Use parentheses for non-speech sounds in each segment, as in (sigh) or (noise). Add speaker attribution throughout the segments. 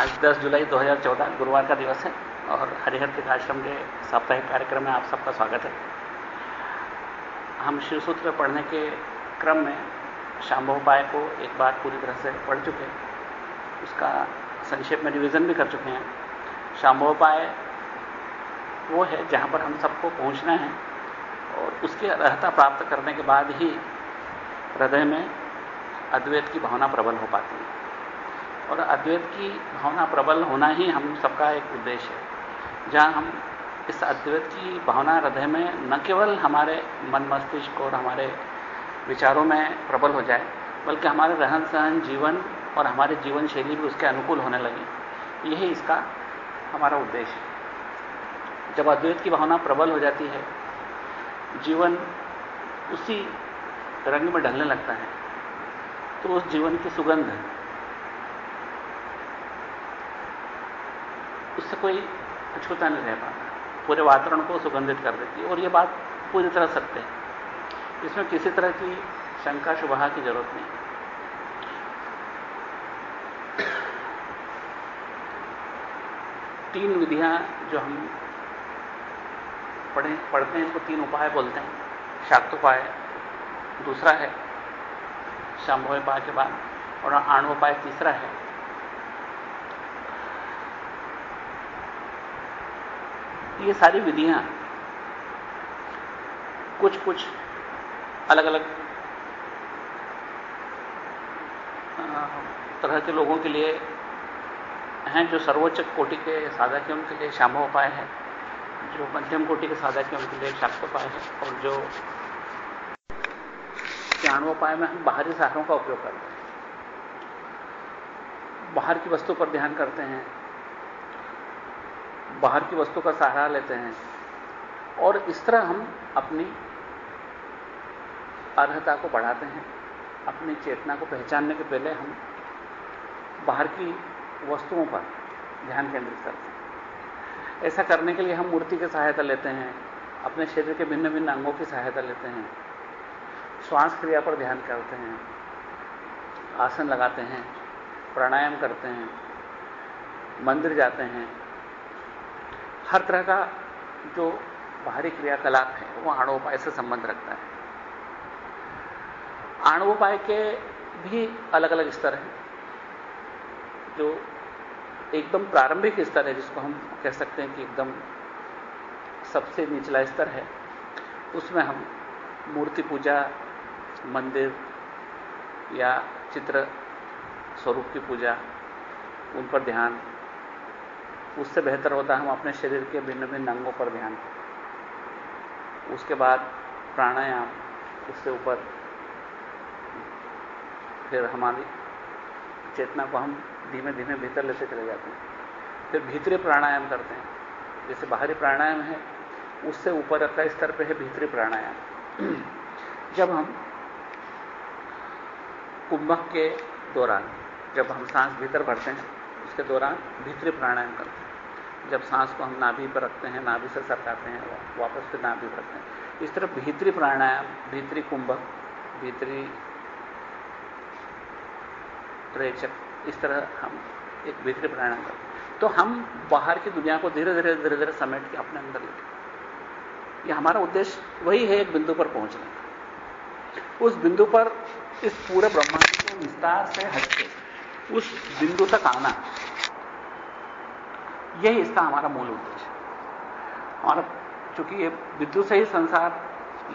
Speaker 1: आज 10 जुलाई 2014 गुरुवार का दिवस है और हरिहर तीर्थ आश्रम के साप्ताहिक कार्यक्रम में आप सबका स्वागत है। हम शिव सूत्र पढ़ने के क्रम में शाम्भोपाय को एक बार पूरी तरह से पढ़ चुके हैं। उसका संक्षेप में रिवीजन भी कर चुके हैं। शाम्भोपाय वो है जहाँ पर हम सबको पहुँचना है और उसकी अर्हता प्राप्त करने के बाद ही हृदय में अद्वैत की भावना प्रबल हो पाती है। और अद्वैत की भावना प्रबल होना ही हम सबका एक उद्देश्य है। जहाँ हम इस अद्वैत की भावना हृदय में न केवल हमारे मन मस्तिष्क और हमारे विचारों में प्रबल हो जाए, बल्कि हमारे रहन सहन, जीवन और हमारे जीवन शैली भी उसके अनुकूल होने लगी। यही इसका हमारा उद्देश्य है। जब अद्वैत की भावना प्रबल हो जाती है, जीवन उसी रंग में ढलने लगता है तो उस जीवन की सुगंध उससे कोई अछूता नहीं रह पाता। पूरे वातावरण को सुगंधित कर देती है और यह बात पूरी तरह सत्य है। इसमें किसी तरह की शंका, शुभा की ज़रूरत नहीं तीन विधियाँ जो हम पढ़े, पढ़ते हैं इनको तीन उपाय बोलते हैं। शाक्तोपाय दूसरा है शाम्भोपाय के बाद, और आणवोपाय तीसरा है ये सारी विधियाँ कुछ कुछ अलग अलग तरह के लोगों के लिए हैं जो सर्वोच्च कोटि के साधक हैं, उनके लिए शाम्भोपाय है, जो मध्यम कोटि के साधक हैं, उनके लिए शाक्त उपाय है और जो ज्ञानोपाय में हम बाहरी सहारों का उपयोग करते हैं। बाहर की वस्तु पर ध्यान करते हैं बाहर की वस्तु का सहारा लेते हैं। और इस तरह हम अपनी अर्हता को बढ़ाते हैं। अपनी चेतना को पहचानने के पहले हम बाहर की वस्तुओं पर ध्यान केंद्रित करते हैं। ऐसा करने के लिए हम मूर्ति की सहायता लेते हैं। अपने शरीर के भिन्न भिन्न अंगों की सहायता लेते हैं। श्वास क्रिया पर ध्यान करते हैं। आसन लगाते हैं। प्राणायाम करते हैं। मंदिर जाते हैं। हर तरह का जो बाहरी क्रियाकलाप है, वो आणोपाय से संबंध रखता है। आणवोपाय के भी अलग अलग स्तर हैं, जो एकदम प्रारंभिक स्तर है, जिसको हम कह सकते हैं कि एकदम सबसे निचला स्तर है। उसमें हम मूर्ति पूजा, मंदिर या चित्र स्वरूप की पूजा, उन पर ध्यान उससे बेहतर होता है हम अपने शरीर के भिन्न भिन्न अंगों पर ध्यान दें। उसके बाद प्राणायाम, उससे ऊपर फिर हमारी चेतना को हम धीमे धीमे भीतर लेते चले जाते हैं। फिर भीतरी प्राणायाम करते हैं। जैसे बाहरी प्राणायाम है, उससे ऊपर का स्तर पर है भीतरी प्राणायाम। (clears throat) जब हम कुंभक के दौरान, जब हम सांस भीतर भरते हैं उसके दौरान भीतरी प्राणायाम करते हैं। जब सांस को हम नाभि पर रखते हैं, नाभि से सरकाते हैं, वापस फिर नाभि भरते हैं। इस तरह भीतरी प्राणायाम, भीतरी कुंभक भीतरी रेचक इस तरह हम एक भीतरी प्राणायाम करते हैं। तो हम बाहर की दुनिया को धीरे धीरे धीरे धीरे समेट के अपने अंदर लेते यह हमारा उद्देश्य वही है, एक बिंदु पर पहुँचने का। उस बिंदु पर इस पूरे ब्रह्मांड को विस्तार से हटके, उस बिंदु तक आना यही इसका हमारा मूल उद्देश्य है। और चूँकि ये बिंदु से ही संसार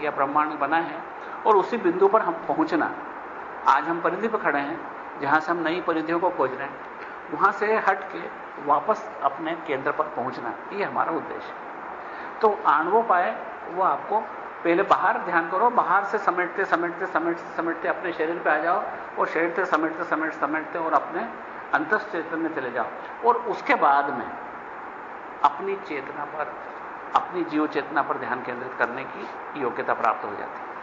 Speaker 1: या ब्रह्मांड बना है, और उसी बिंदु पर हम पहुँचना, आज हम परिधि पर खड़े हैं, जहाँ से हम नई परिधियों को खोज रहे हैं, वहाँ से हट के वापस अपने केंद्र पर पहुँचना, ये हमारा उद्देश्य है। तो आणवो पाए, वो आपको पहले बाहर ध्यान करो, बाहर से समेटते समेटते समेटते समेटते अपने शरीर पे आ जाओ, और शरीर से समेटते समेट समेटते और अपने अंतस चेतन में चले जाओ। और उसके बाद में अपनी चेतना पर, अपनी जीव चेतना पर ध्यान केंद्रित करने की योग्यता प्राप्त हो जाती है।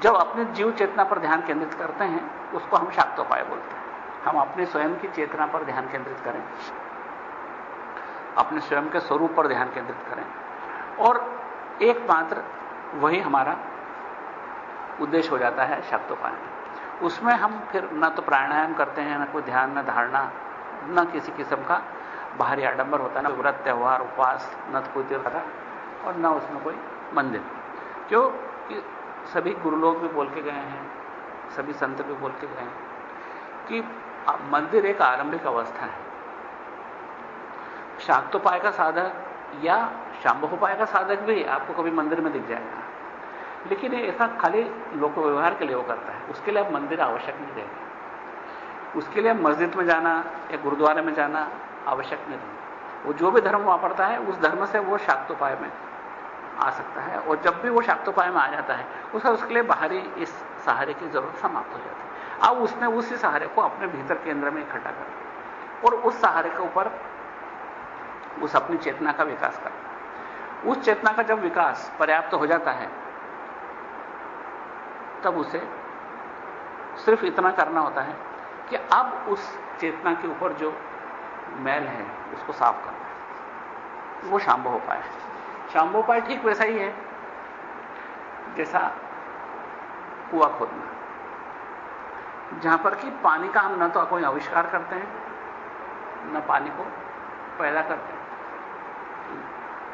Speaker 1: जब अपने जीव चेतना पर ध्यान केंद्रित करते हैं, उसको हम शाक्तोपाय बोलते हैं। हम अपने स्वयं की चेतना पर ध्यान केंद्रित करें। अपने स्वयं के स्वरूप पर ध्यान केंद्रित करें। और एकमात्र वही हमारा उद्देश्य हो जाता है शक्तोपाय। उसमें हम फिर न तो प्राणायाम करते हैं, न कोई ध्यान, न धारणा, न किसी किस्म का बाहरी आडंबर होता ना, व्रत, त्यौहार, उपवास न तो कोई तीर्थ और न उसमें कोई मंदिर। क्यों कि सभी गुरु लोग भी बोल के गए हैं, सभी संत भी बोल के गए हैं, कि मंदिर एक आरंभिक अवस्था है। शाक्तोपाय का साधक या शांभोपाय का साधक भी आपको कभी मंदिर में दिख जाएगा। लेकिन ये ऐसा खाली लोक व्यवहार के लिए वो करता है। उसके लिए अब मंदिर आवश्यक नहीं रहेगा। उसके लिए मस्जिद में जाना, या गुरुद्वारे में जाना आवश्यक नहीं। वो जो भी धर्म वापरता है, उस धर्म से वो शाक्तोपाय में आ सकता है। और जब भी वो शाक्तोपाय में आ जाता है उसका उसके लिए बाहरी इस सहारे की ज़रूरत समाप्त हो जाती है। अब उसने उसी सहारे को अपने भीतर केंद्र में इकट्ठा कर और उस सहारे के ऊपर उस अपनी चेतना का विकास करता उस चेतना का जब विकास पर्याप्त हो जाता है, तब उसे सिर्फ़ इतना करना होता है कि अब उस चेतना के ऊपर जो मैल है उसको साफ़ करना है। वो शांभव उपाय है शांभव उपाय ठीक वैसा ही है, जैसा कुआ खोदना। जहाँ पर कि पानी का हम न तो कोई आविष्कार करते हैं, न पानी को पैदा करते हैं,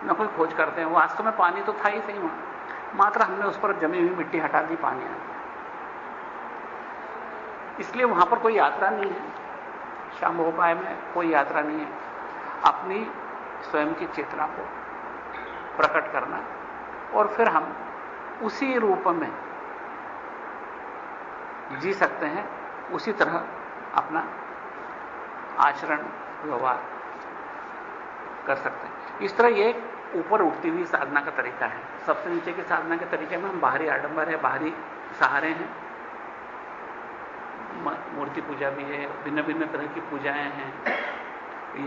Speaker 1: न कोई खोज करते हैं। वास्तव में पानी तो था ही सही वहाँ मात्र हमने उस पर जमी हुई मिट्टी हटा दी, पानी आ इसलिए वहाँ पर कोई यात्रा नहीं है। शाम उपाय में कोई यात्रा नहीं है। अपनी स्वयं की चेतना को प्रकट करना और फिर हम उसी रूप में जी सकते हैं, उसी तरह अपना आचरण, व्यवहार कर सकते हैं। इस तरह ये ऊपर उठती हुई साधना का तरीका है। सबसे नीचे की साधना के तरीके में हम बाहरी आडंबर है, बाहरी सहारे हैं। मूर्ति पूजा भी है भिन्न भिन्न तरह की पूजाएँ हैं,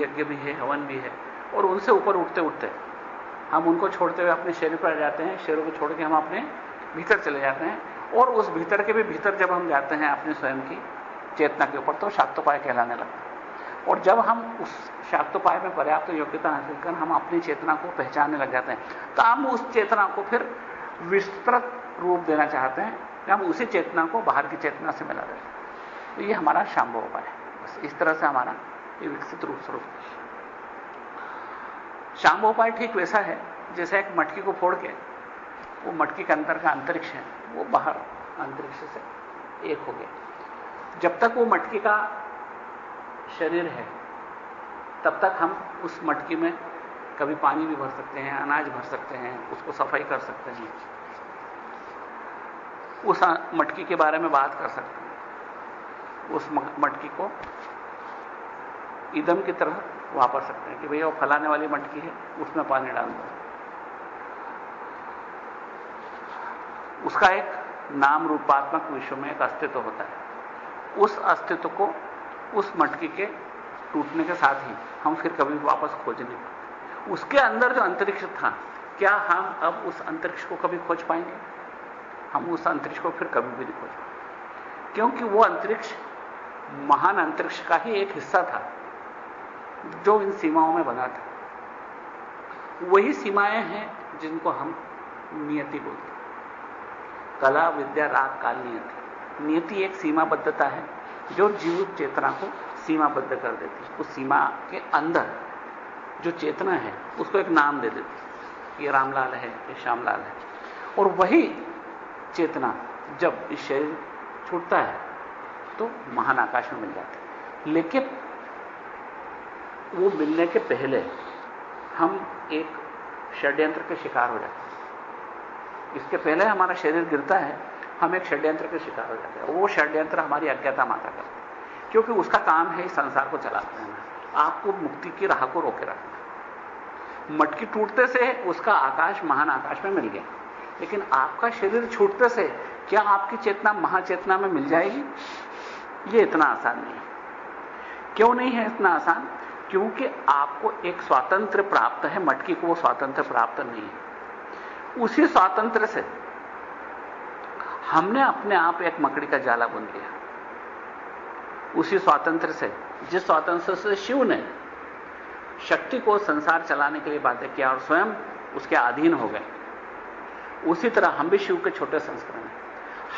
Speaker 1: यज्ञ भी है, हवन भी है, और उनसे ऊपर उठते उठते हम उनको छोड़ते हुए अपने शरीर पर जाते हैं, शरीर को छोड़ के हम अपने भीतर चले जाते हैं, और उस भीतर के भी भीतर जब हम जाते हैं अपने स्वयं की चेतना के ऊपर तो शाक्तोपाय कहलाने लगता है। और जब हम उस शाक्तोपाय में पर्याप्त तो योग्यता हासिल कर, हम अपनी चेतना को पहचानने लग जाते हैं तो हम उस चेतना को फिर विस्तृत रूप देना चाहते हैं हम उसी चेतना को बाहर की चेतना से मिला देते हैं। तो ये हमारा शाम्भव उपाय है। बस इस तरह से हमारा ये विकसित रूप स्वरूप शाम्भव उपाय ठीक वैसा है, जैसे एक मटकी को फोड़ के, वो मटकी के अंदर का अंतरिक्ष है, वो बाहर अंतरिक्ष से एक हो गया। जब तक वो मटकी का शरीर है, तब तक हम उस मटकी में कभी पानी भी भर सकते हैं, अनाज भर सकते हैं, उसको सफ़ाई कर सकते हैं। उस मटकी के बारे में बात कर सकते उस मटकी को ईदम की तरह वापर सकते हैं कि भैया वो फलाने वाली मटकी है, उसमें पानी डाल दो। उसका एक नाम रूपात्मक विश्व में एक अस्तित्व होता है। उस अस्तित्व को उस मटकी के टूटने के साथ ही हम फिर कभी वापस खोज नहीं पाते। उसके अंदर जो अंतरिक्ष था, क्या हम अब उस अंतरिक्ष को कभी खोज पाएँगे? हम उस अंतरिक्ष को फिर कभी भी नहीं खोज पाएँगे। क्योंकि वो अंतरिक्ष महान अंतरिक्ष का ही एक हिस्सा था, जो इन सीमाओं में बना था। वही सीमाएँ हैं जिनको हम नियति बोलते कला, विद्या, राग, काल नियति। नियति एक सीमाबद्धता है, जो जीवित चेतना को सीमाबद्ध कर देती है। उस सीमा के अंदर जो चेतना है, उसको एक नाम दे देती ये रामलाल है, ये श्यामलाल है। और वही चेतना जब इस शरीर छूटता है तो महान आकाश में मिल जाते लेकिन वो मिलने के पहले हम एक षड्यंत्र के शिकार हो जाते इसके पहले हमारा शरीर गिरता है, हम एक षड्यंत्र के शिकार हो जाते हैं। वो षड्यंत्र हमारी अज्ञाता माता करते क्योंकि उसका काम है इस संसार को चलाते रहना, आपको मुक्ति की राह को रोके रखना। मटकी टूटते से उसका आकाश महान आकाश में मिल गया। लेकिन आपका शरीर छूटते से क्या आपकी चेतना महाचेतना में मिल जाएगी? ये इतना आसान नहीं क्यों नहीं है इतना आसान? क्योंकि आपको एक स्वातंत्र प्राप्त है, मटकी को वो स्वातंत्र प्राप्त नहीं है। उसी स्वातंत्र से हमने अपने आप एक मकड़ी का जाला बुन लिया। उसी स्वातंत्र से, जिस स्वातंत्र से शिव ने शक्ति को संसार चलाने के लिए बातें किया और स्वयं उसके अधीन हो गए। उसी तरह हम भी शिव के छोटे संस्करण हैं।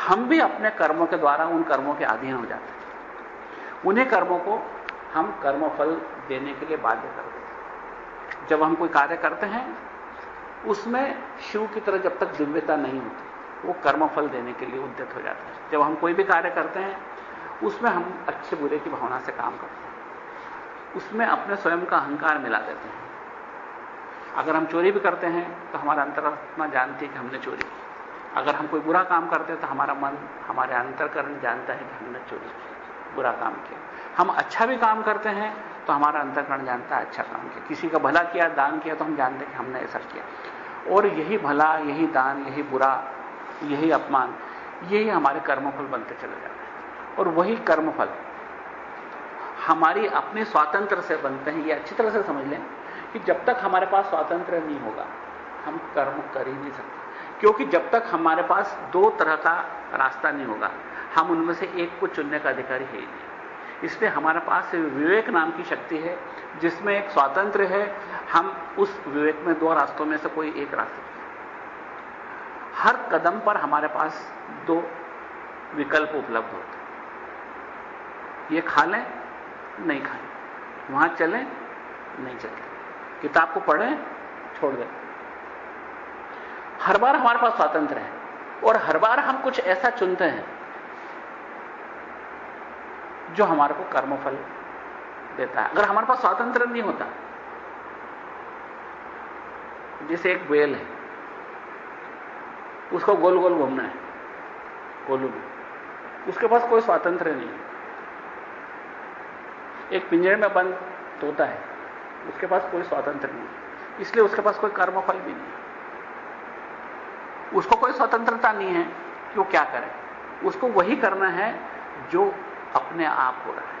Speaker 1: हम भी अपने कर्मों के द्वारा उन कर्मों के अधीन हो जाते हैं। उन्हीं कर्मों को हम कर्मफल देने के लिए बाध्य कर देते जब हम कोई कार्य करते हैं, उसमें शिव की तरह जब तक दिव्यता नहीं होती, वो कर्मफल देने के लिए उद्यत हो जाता है। जब हम कोई भी कार्य करते हैं, उसमें हम अच्छे बुरे की भावना से काम करते हैं। उसमें अपने स्वयं का अहंकार मिला देते हैं। अगर हम चोरी भी करते हैं तो हमारा अंतरात्मा जानती है कि हमने चोरी की। अगर हम कोई बुरा काम करते हैं तो हमारा मन, हमारे अंतरकरण जानता है कि हमने चोरी की, बुरा काम किया। हम अच्छा भी काम करते हैं तो हमारा अंतरकरण जानता है अच्छा काम किया। किसी का भला किया, दान किया तो हम जानते हैं कि हमने ऐसा किया। और यही भला, यही दान, यही बुरा, यही अपमान, यही हमारे कर्मफल बनते चले जाते हैं। और वही कर्मफल हमारी अपने स्वातंत्र से बनते हैं, ये अच्छी तरह से समझ लें। कि जब तक हमारे पास स्वातंत्र नहीं होगा, हम कर्म कर ही नहीं सकते। क्योंकि जब तक हमारे पास दो तरह का रास्ता नहीं होगा, हम उनमें से एक को चुनने का अधिकारी है ही नहीं। इसलिए हमारे पास विवेक नाम की शक्ति है, जिसमें एक स्वातंत्र है। हम उस विवेक में दो रास्तों में से कोई एक रास्ता हर कदम पर हमारे पास दो विकल्प उपलब्ध होते ये खा लें, नहीं खाएँ। वहाँ चलें, नहीं चलते किताब को पढ़ें, छोड़ दें। हर बार हमारे पास स्वातंत्र है, और हर बार हम कुछ ऐसा चुनते हैं जो हमारे को कर्मफल देता है। अगर हमारे पास स्वातंत्र नहीं होता, जैसे एक बेल है, उसको गोल गोल घूमना है, गोलू में। उसके पास कोई स्वातंत्र नहीं है। एक पिंजरे में बंद तोता है। उसके पास कोई स्वातंत्र नहीं इसलिए उसके पास कोई कर्मफल भी नहीं उसको कोई स्वतंत्रता नहीं है कि वो क्या करे। उसको वही करना है जो अपने आप हो रहा है,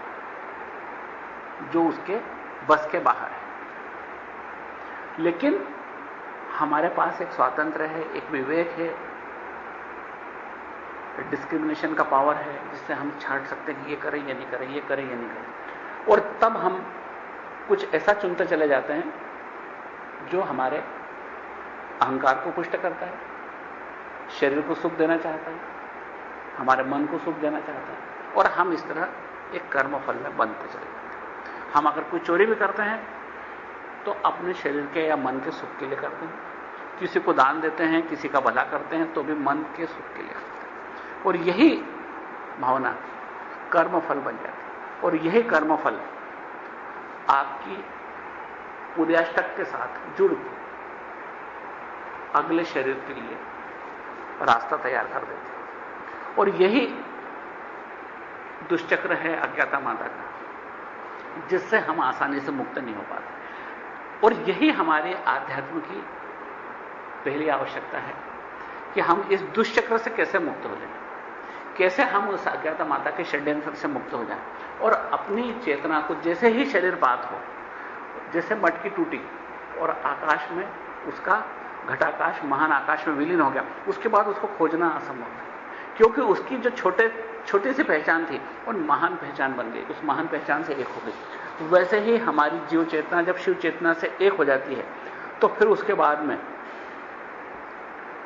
Speaker 1: जो उसके बस के बाहर है। लेकिन हमारे पास एक स्वातंत्र है, एक विवेक है, डिस्क्रिमिनेशन का पावर है, जिससे हम छांट सकते हैं कि ये करें, या नहीं करें, ये करें, या नहीं करें। और तब हम कुछ ऐसा चुनते चले जाते हैं जो हमारे अहंकार को पुष्ट करता है, शरीर को सुख देना चाहता है, हमारे मन को सुख देना चाहता है। और हम इस तरह एक कर्मफल में बनते चले जाते हैं। हम अगर कोई चोरी भी करते हैं तो अपने शरीर के या मन के सुख के लिए करते हैं। किसी को दान देते हैं, किसी का भला करते हैं तो भी मन के सुख के लिए करते हैं। और यही भावना कर्मफल बन जाती है। और यही कर्मफल आपकी उदयाष्टक के साथ जुड़ के अगले शरीर के लिए रास्ता तैयार कर देते हैं। और यही दुष्चक्र है अज्ञाता माता का, जिससे हम आसानी से मुक्त नहीं हो पाते। और यही हमारे आध्यात्म की पहली आवश्यकता है कि हम इस दुष्चक्र से कैसे मुक्त हो जाएँ। कैसे हम उस अज्ञाता माता के षड्यंत्र से मुक्त हो जाएँ? और अपनी चेतना को जैसे ही शरीर बात हो, जैसे मटकी टूटी, और आकाश में उसका घटाकाश, महान आकाश में विलीन हो गया, उसके बाद उसको खोजना असंभव है। क्योंकि उसकी जो छोटे, छोटी सी पहचान थी और महान पहचान बन गई, उस महान पहचान से एक हो गई। वैसे ही हमारी जीव चेतना, जब शिव चेतना से एक हो जाती है तो फिर उसके बाद में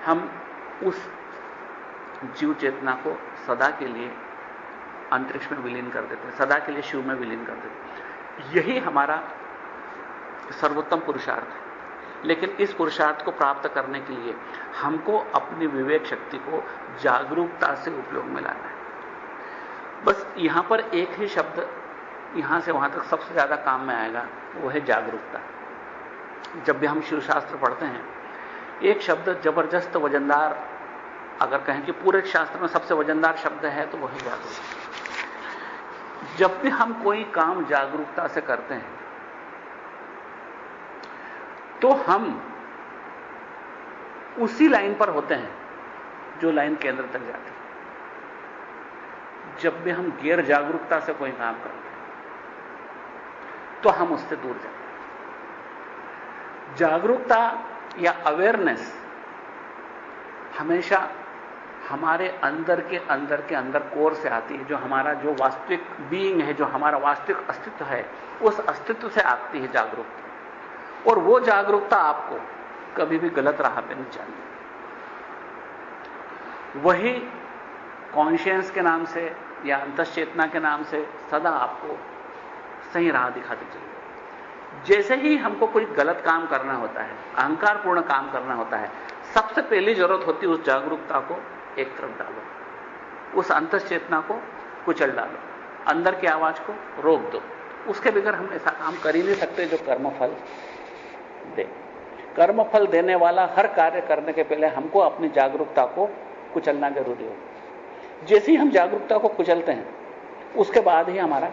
Speaker 1: हम उस जीव चेतना को सदा के लिए अंतरिक्ष में विलीन कर देते हैं, सदा के लिए शिव में विलीन कर देते हैं। यही हमारा सर्वोत्तम पुरुषार्थ है। लेकिन इस पुरुषार्थ को प्राप्त करने के लिए हमको अपनी विवेक शक्ति को जागरूकता से उपयोग में लाना है। बस यहाँ पर एक ही शब्द यहाँ से वहाँ तक सबसे ज़्यादा काम में आएगा, वो है जागरूकता। जब भी हम शिवशास्त्र पढ़ते हैं, एक शब्द ज़बरदस्त वजनदार अगर कहें कि पूरे शास्त्र में सबसे वजनदार शब्द है तो वही जागरूकता जब भी हम कोई काम जागरूकता से करते हैं तो हम उसी लाइन पर होते हैं, जो लाइन केंद्र तक जाती है। जब भी हम गैर जागरूकता से कोई काम करते हैं तो हम उससे दूर जाते हैं। जागरूकता या अवेयरनेस हमेशा हमारे अंदर के अंदर के अंदर कोर से आती है, जो हमारा जो वास्तविक बीइंग है, जो हमारा वास्तविक अस्तित्व है, उस अस्तित्व से आती है जागरूकता। और वो जागरूकता आपको कभी भी गलत राह पे नहीं चाहिए वही कॉन्शियंस के नाम से या अंतचेतना के नाम से सदा आपको सही राह दिखाते चले जैसे ही हमको कोई गलत काम करना होता है, अहंकारपूर्ण काम करना होता है, सबसे पहली ज़रूरत होती है उस जागरूकता को एक तरफ़ डालो। उस अंतस चेतना को कुचल डालो। अंदर की आवाज़ को रोक दो। उसके बगैर हम ऐसा काम कर ही नहीं सकते जो कर्मफल दे। कर्मफल देने वाला हर कार्य करने के पहले हमको अपनी जागरूकता को कुचलना ज़रूरी हो। जैसे ही हम जागरूकता को कुचलते हैं, उसके बाद ही हमारा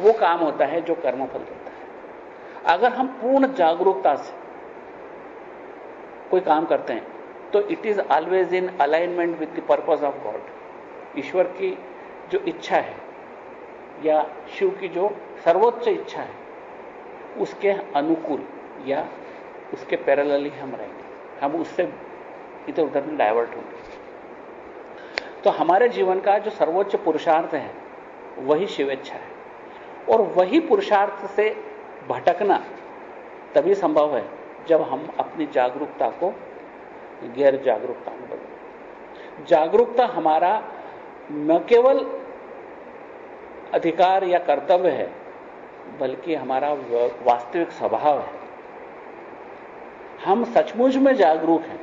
Speaker 1: वो काम होता है जो कर्मफल देता है। अगर हम पूर्ण जागरूकता से कोई काम करते हैं तो it is always in alignment with the purpose of God ईश्वर की जो इच्छा है, या शिव की जो सर्वोच्च इच्छा है, उसके अनुकूल या उसके पैरेलली हम रहेंगे। हम उससे इधर उधर में डाइवर्ट होंगे। तो हमारे जीवन का जो सर्वोच्च पुरुषार्थ है, वही शिवेच्छा है। और वही पुरुषार्थ से भटकना तभी संभव है, जब हम अपनी जागरूकता को गैर जागरूकता में बदल जागरूकता हमारा न केवल अधिकार या कर्तव्य है, बल्कि हमारा वास्तविक स्वभाव है। हम सचमुच में जागरूक हैं।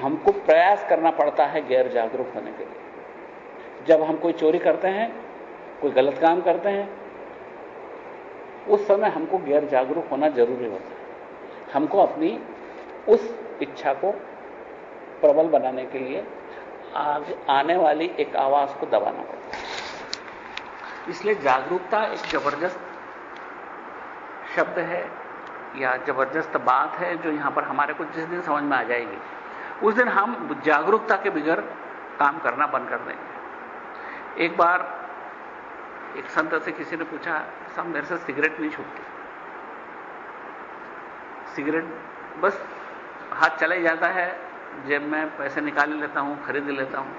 Speaker 1: हमको प्रयास करना पड़ता है गैर जागरूक होने के लिए। जब हम कोई चोरी करते हैं, कोई गलत काम करते हैं, उस समय हमको गैर जागरूक होना ज़रूरी होता है। हमको अपनी उस इच्छा को प्रबल बनाने के लिए आगे आने वाली एक आवाज़ को दबाना पड़ता है। इसलिए जागरूकता एक ज़बरदस्त शब्द है या ज़बरदस्त बात है जो यहाँ पर हमारे को जिस दिन समझ में आ जाएगी, उस दिन हम जागरूकता के बिगड़ काम करना बंद कर देंगे। एक बार एक संत से किसी ने पूछा, साहब, मेरे से सिगरेट नहीं छूटती? सिगरेट, बस हाथ चला ही जाता है, जेब में पैसे निकाल लेता हूँ, खरीद लेता हूँ,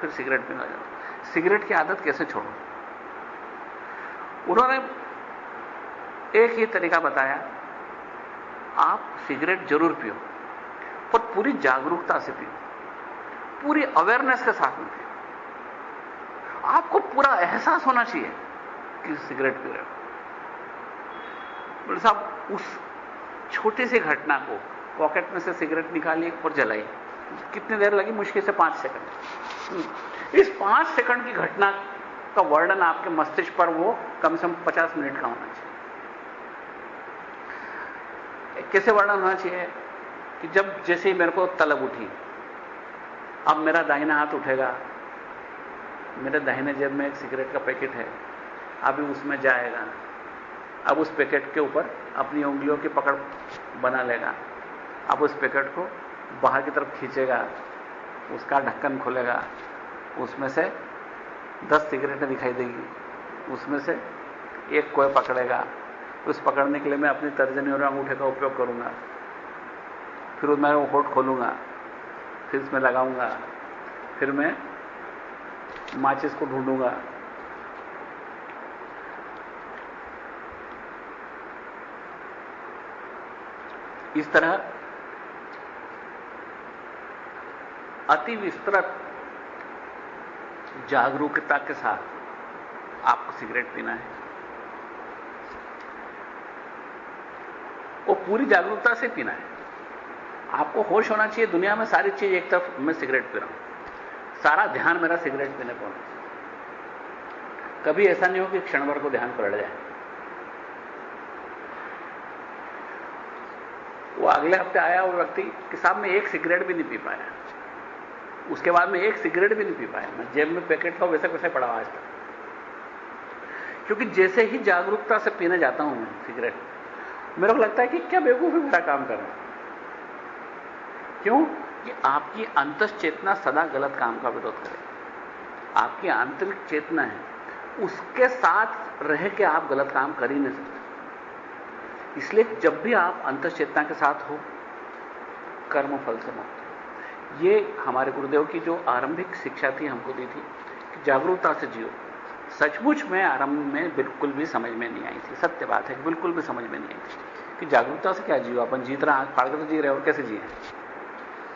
Speaker 1: फिर सिगरेट पीने जाता सिगरेट की आदत कैसे छोड़ू? उन्होंने एक ही तरीका बताया, आप सिगरेट ज़रूर पियो, पर पूरी जागरूकता से पियो, पूरी अवेयरनेस के साथ में पियो। आपको पूरा एहसास होना चाहिए कि सिगरेट पी रहे हो। साहब, उस छोटी सी घटना को पॉकेट में से सिगरेट निकाली और जलाई। कितनी देर लगी? मुश्किल से पाँच सेकंड। इस पाँच सेकंड की घटना का वर्णन आपके मस्तिष्क पर वो कम से कम पचास मिनट का होना चाहिए। कैसे वर्णन होना चाहिए कि जब जैसे ही मेरे को तलब उठी, अब मेरा दाहिना हाथ उठेगा। मेरे दाहिने जेब में एक सिगरेट का पैकेट है। अभी उसमें जाएगा। अब उस पैकेट के ऊपर अपनी उंगलियों की पकड़ बना लेगा। अब उस पैकेट को बाहर की तरफ़ खींचेगा, उसका ढक्कन खोलेगा, उसमें से दस सिगरेटें दिखाई देगी, उसमें से एक कोई पकड़ेगा। उस पकड़ने के लिए मैं अपनी तर्जनी और अंगूठे का उपयोग करूँगा। फिर मैं वो होट खोलूँगा, फिर इसमें लगाऊँगा, फिर मैं माचिस को ढूंढूँगा। इस तरह अति विस्तृत जागरूकता के साथ आपको सिगरेट पीना है। वो पूरी जागरूकता से पीना है। आपको होश होना चाहिए, दुनिया में सारी चीज़ एक तरफ़ मैं सिगरेट पी रहा हूँ। सारा ध्यान मेरा सिगरेट पीने पर कभी ऐसा नहीं हो कि क्षण भर को ध्यान पलट जाए। वो अगले हफ़्ते आया वो व्यक्ति कि साहब मैं एक सिगरेट भी नहीं पी पाया। उसके बाद में एक सिगरेट भी नहीं पी पाया। मैं जेब में पैकेट था, वैसे वैसे पड़ा आज तक क्योंकि जैसे ही जागरूकता से पीने जाता हूँ मैं सिगरेट, मेरे को लगता है कि क्या बेवकूफ़ी मेरा काम कर रहा है क्यों? कि आपकी अंतस चेतना सदा गलत काम का विरोध करे। आपकी आंतरिक चेतना है, उसके साथ रह के आप गलत काम कर ही नहीं सकते। इसलिए जब भी आप अंतस चेतना के साथ हो, कर्म फल से मुक्त। ये हमारे गुरुदेव की जो आरंभिक शिक्षा थी हमको दी थी कि जागरूकता से जियो। सचमुच में आरंभ में बिल्कुल भी समझ में नहीं आई थी। सत्य बात है बिल्कुल भी समझ में नहीं आई थी। कि जागरूकता से क्या जियो? अपन जीत रहा फाड़ कर तो जी रहे और कैसे जिए?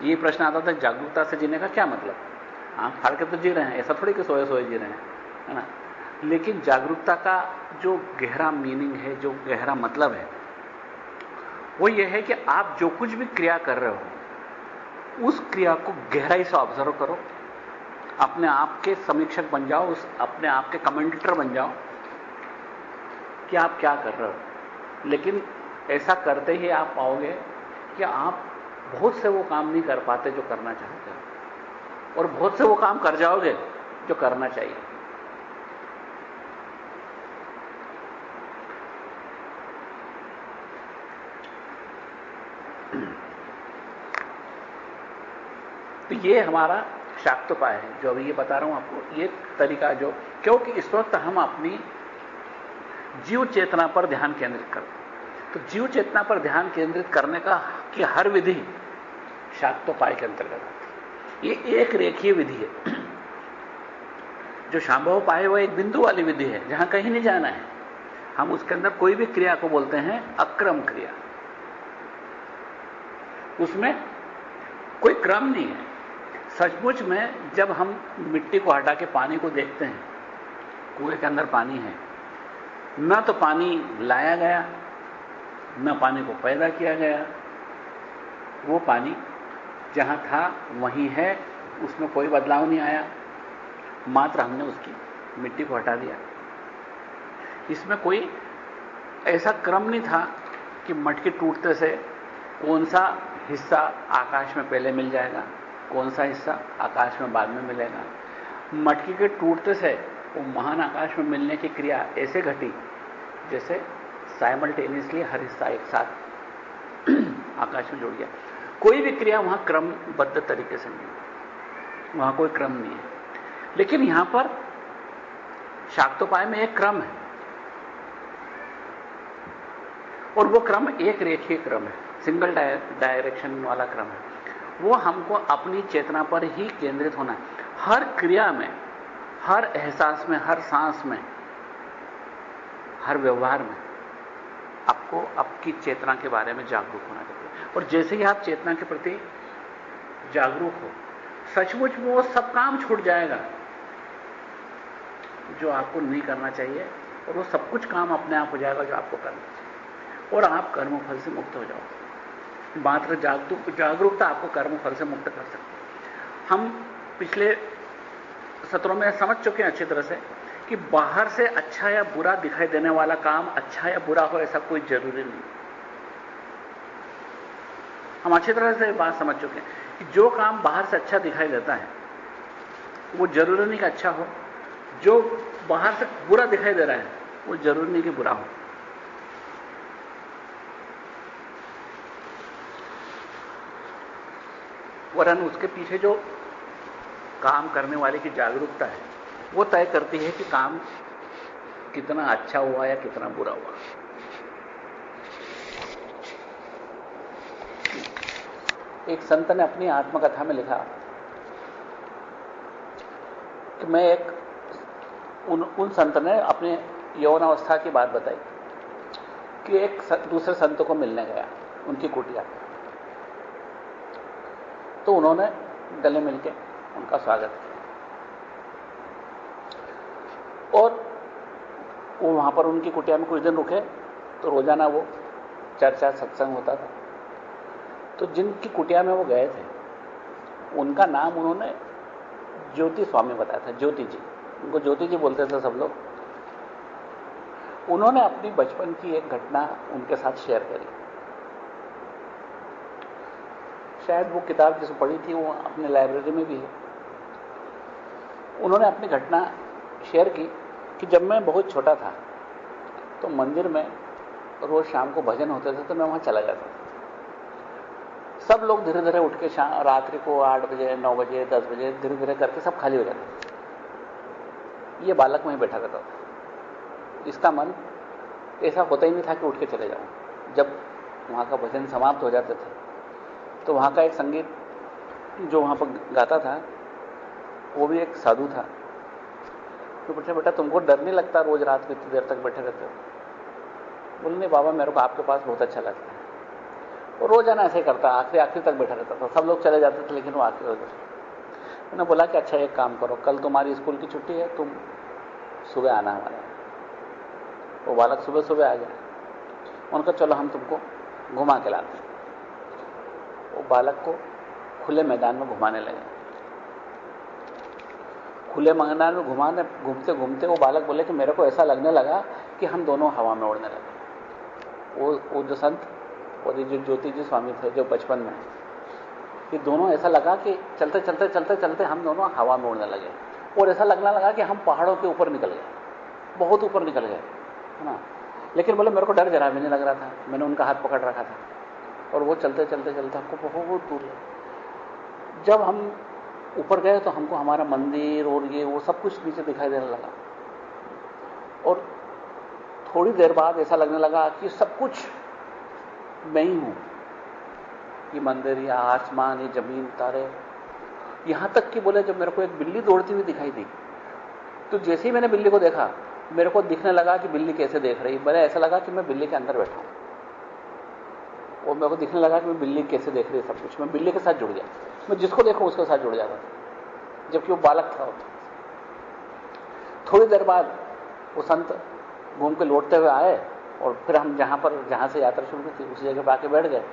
Speaker 1: ये प्रश्न आता था, जागरूकता से जीने का क्या मतलब? आँख फाड़ के तो जी रहे हैं, ऐसा थोड़ी कि सोए सोए जी रहे हैं, है ना? लेकिन जागरूकता का जो गहरा मीनिंग है, जो गहरा मतलब है, वो ये है कि आप जो कुछ भी क्रिया कर रहे हो उस क्रिया को गहराई से ऑब्ज़र्व करो। अपने आप के समीक्षक बन जाओ, उस अपने आप के कमेंटेटर बन जाओ कि आप क्या कर रहे हो। लेकिन ऐसा करते ही आप पाओगे कि आप बहुत से वो काम नहीं कर पाते जो करना चाहते हो। और बहुत से वो काम कर जाओगे जो करना चाहिए। तो ये हमारा शाक्तोपाय है, जो अभी ये बता रहा हूँ आपको, ये तरीका जो, क्योंकि इस वक्त हम अपनी जीव चेतना पर ध्यान केंद्रित करते तो जीव चेतना पर ध्यान केंद्रित करने का, की हर विधि शाक्तोपाय के अंतर्गत आती है। ये एक रेखीय विधि है। (clears throat) जो शांभव पाए वह एक बिंदु वाली विधि है, जहाँ कहीं नहीं जाना है। हम उसके अंदर कोई भी क्रिया को बोलते हैं, अक्रम क्रिया। उसमें कोई क्रम नहीं है। सचमुच में जब हम मिट्टी को हटा के पानी को देखते हैं, कुएँ के अंदर पानी है, न तो पानी लाया गया, न पानी को पैदा किया गया। वो पानी जहाँ था वहीं है, उसमें कोई बदलाव नहीं आया, मात्र हमने उसकी मिट्टी को हटा दिया। इसमें कोई ऐसा क्रम नहीं था कि मटकी टूटते से कौन सा हिस्सा आकाश में पहले मिल जाएगा। कौन सा हिस्सा आकाश में बाद में मिलेगा? मटकी के टूटते से वो महान आकाश में मिलने की क्रिया ऐसे घटी, जैसे साइमल्टेनियसली हर हिस्सा एक साथ (clears throat) आकाश में जुड़ गया। कोई भी क्रिया वहाँ क्रमबद्ध तरीके से नहीं वहाँ कोई क्रम नहीं है। लेकिन यहाँ पर शाक्तोपाय में एक क्रम है। और वो क्रम एक रेखीय क्रम है। सिंगल डायरेक्शन वाला क्रम है। वो हमको अपनी चेतना पर ही केंद्रित होना है। हर क्रिया में, हर एहसास में, हर सांस में, हर व्यवहार में आपको आपकी चेतना के बारे में जागरूक होना चाहिए। और जैसे ही आप चेतना के प्रति जागरूक हो, सचमुच वो सब काम छूट जाएगा जो आपको नहीं करना चाहिए और वो सब कुछ काम अपने आप हो जाएगा जो आपको करना चाहिए। और आप कर्मफल से मुक्त हो जाओगे। मात्र जागरूक जागरूकता आपको कर्म फल से मुक्त कर सकती हम पिछले सत्रों में समझ चुके हैं अच्छी तरह से कि बाहर से अच्छा या बुरा दिखाई देने वाला काम अच्छा या बुरा हो ऐसा कोई ज़रूरी नहीं। हम अच्छी तरह से बात समझ चुके हैं कि जो काम बाहर से अच्छा दिखाई देता है, वो ज़रूरी नहीं कि अच्छा हो। जो बाहर से बुरा दिखाई दे रहा है, वो ज़रूरी नहीं कि बुरा हो। वरन उसके पीछे जो काम करने वाले की जागरूकता है वो तय करती है कि काम कितना अच्छा हुआ या कितना बुरा हुआ। एक संत ने अपनी आत्मकथा में लिखा कि मैं एक उन, उन संत ने अपने यौनावस्था की बात बताई कि एक दूसरे संत को मिलने गया उनकी कुटिया। तो उन्होंने गले मिलकर उनका स्वागत किया। और वो वहाँ पर उनकी कुटिया में कुछ दिन रुके तो रोज़ाना वो चर्चा सत्संग होता था। तो जिनकी कुटिया में वो गए थे, उनका नाम उन्होंने ज्योति स्वामी बताया था, ज्योति जी। उनको ज्योति जी बोलते थे सब लोग। उन्होंने अपनी बचपन की एक घटना उनके साथ शेयर करी। शायद वो किताब जिसे पढ़ी थी, वो अपने लाइब्रेरी में भी है। उन्होंने अपनी घटना शेयर की कि जब मैं बहुत छोटा था तो मंदिर में रोज शाम को भजन होते थे तो मैं वहाँ चला जाता था। सब लोग धीरे धीरे उठ के शाम, रात्रि को आठ बजे, नौ बजे, दस बजे धीरे धीरे करके सब खाली हो जाते ये बालक वहीं बैठा रहता था। इसका मन ऐसा होता ही नहीं था कि उठ के चले जाऊँ। जब वहाँ का भजन समाप्त हो जाते थे तो वहाँ का एक संगीत जो वहाँ पर गाता था, वो भी एक साधु था। तो पूछे बेटा, तुमको डर नहीं लगता रोज रात को इतनी देर तक बैठे रहते हो? बोले नहीं बाबा, मेरे को आपके पास बहुत अच्छा लगता है। वो रोज़ाना ऐसे करता, आखिरी आखिरी तक बैठा रहता था। सब लोग चले जाते थे, लेकिन वो आखिरी हो जाता मैंने बोला कि अच्छा एक काम करो, कल तुम्हारी स्कूल की छुट्टी है, तुम सुबह आना हमारे वो बालक सुबह सुबह आ गया। उनका चलो, हम तुमको घुमा के लाते वो बालक को खुले मैदान में घुमाने लगे। खुले मैदान में घुमाने, घूमते घूमते वो बालक बोले कि मेरे को ऐसा लगने लगा कि हम दोनों हवा में उड़ने लगे। वो वो जो संत और ये जो ज्योति जी स्वामी थे, जो बचपन में ये दोनों ऐसा लगा कि चलते चलते चलते चलते हम दोनों हवा में उड़ने लगे। और ऐसा लगने लगा कि हम पहाड़ों के ऊपर निकल गए, बहुत ऊपर निकल गए, है ना? लेकिन बोले, मेरे को डर जरा भी नहीं लग रहा था, मैंने उनका हाथ पकड़ रखा था। और वो चलते चलते चलते हमको बहुत दूर ले जब हम ऊपर गए तो हमको हमारा मंदिर और ये, वो सब कुछ नीचे दिखाई देने लगा। और थोड़ी देर बाद ऐसा लगने लगा कि सब कुछ मैं ही हूँ। ये मंदिर, या आसमान, ये ज़मीन, तारे। यहाँ तक कि बोले जब मेरे को एक बिल्ली दौड़ती हुई दिखाई दी तो जैसे ही मैंने बिल्ली को देखा, मेरे को दिखने लगा कि बिल्ली कैसे देख रही। मेरे ऐसा लगा कि मैं बिल्ली के अंदर बैठा हूँ। और मेरे को दिखने लगा कि मैं बिल्ली कैसे देख रही है सब कुछ। मैं बिल्ली के साथ जुड़ गया। मैं जिसको देखूँ उसके साथ जुड़ जाता जबकि वो बालक था। थोड़ी देर बाद वो संत घूम के लौटते हुए आए और फिर हम जहाँ पर, जहाँ से यात्रा शुरू की थी, उसी जगह पर आके बैठ गए।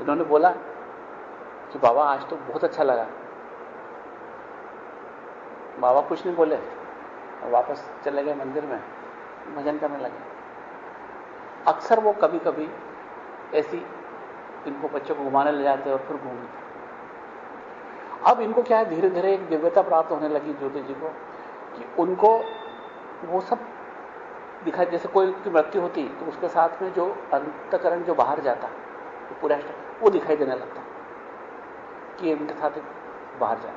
Speaker 1: इन्होंने बोला कि बाबा, आज तो बहुत अच्छा लगा। बाबा कुछ नहीं बोले वापस चले गए मंदिर में। भजन करने लगे। अक्सर वो कभी कभी ऐसी इनको बच्चों को घुमाने ले जाते और फिर घूमते अब इनको क्या है धीरे धीरे एक दिव्यता प्राप्त होने लगी ज्योति जी को कि उनको वो सब दिखाई, जैसे कोई की मृत्यु होती तो उसके साथ में जो अंतकरण जो बाहर जाता, वो पूरा वो दिखाई देने लगता कि इनके साथ बाहर जाए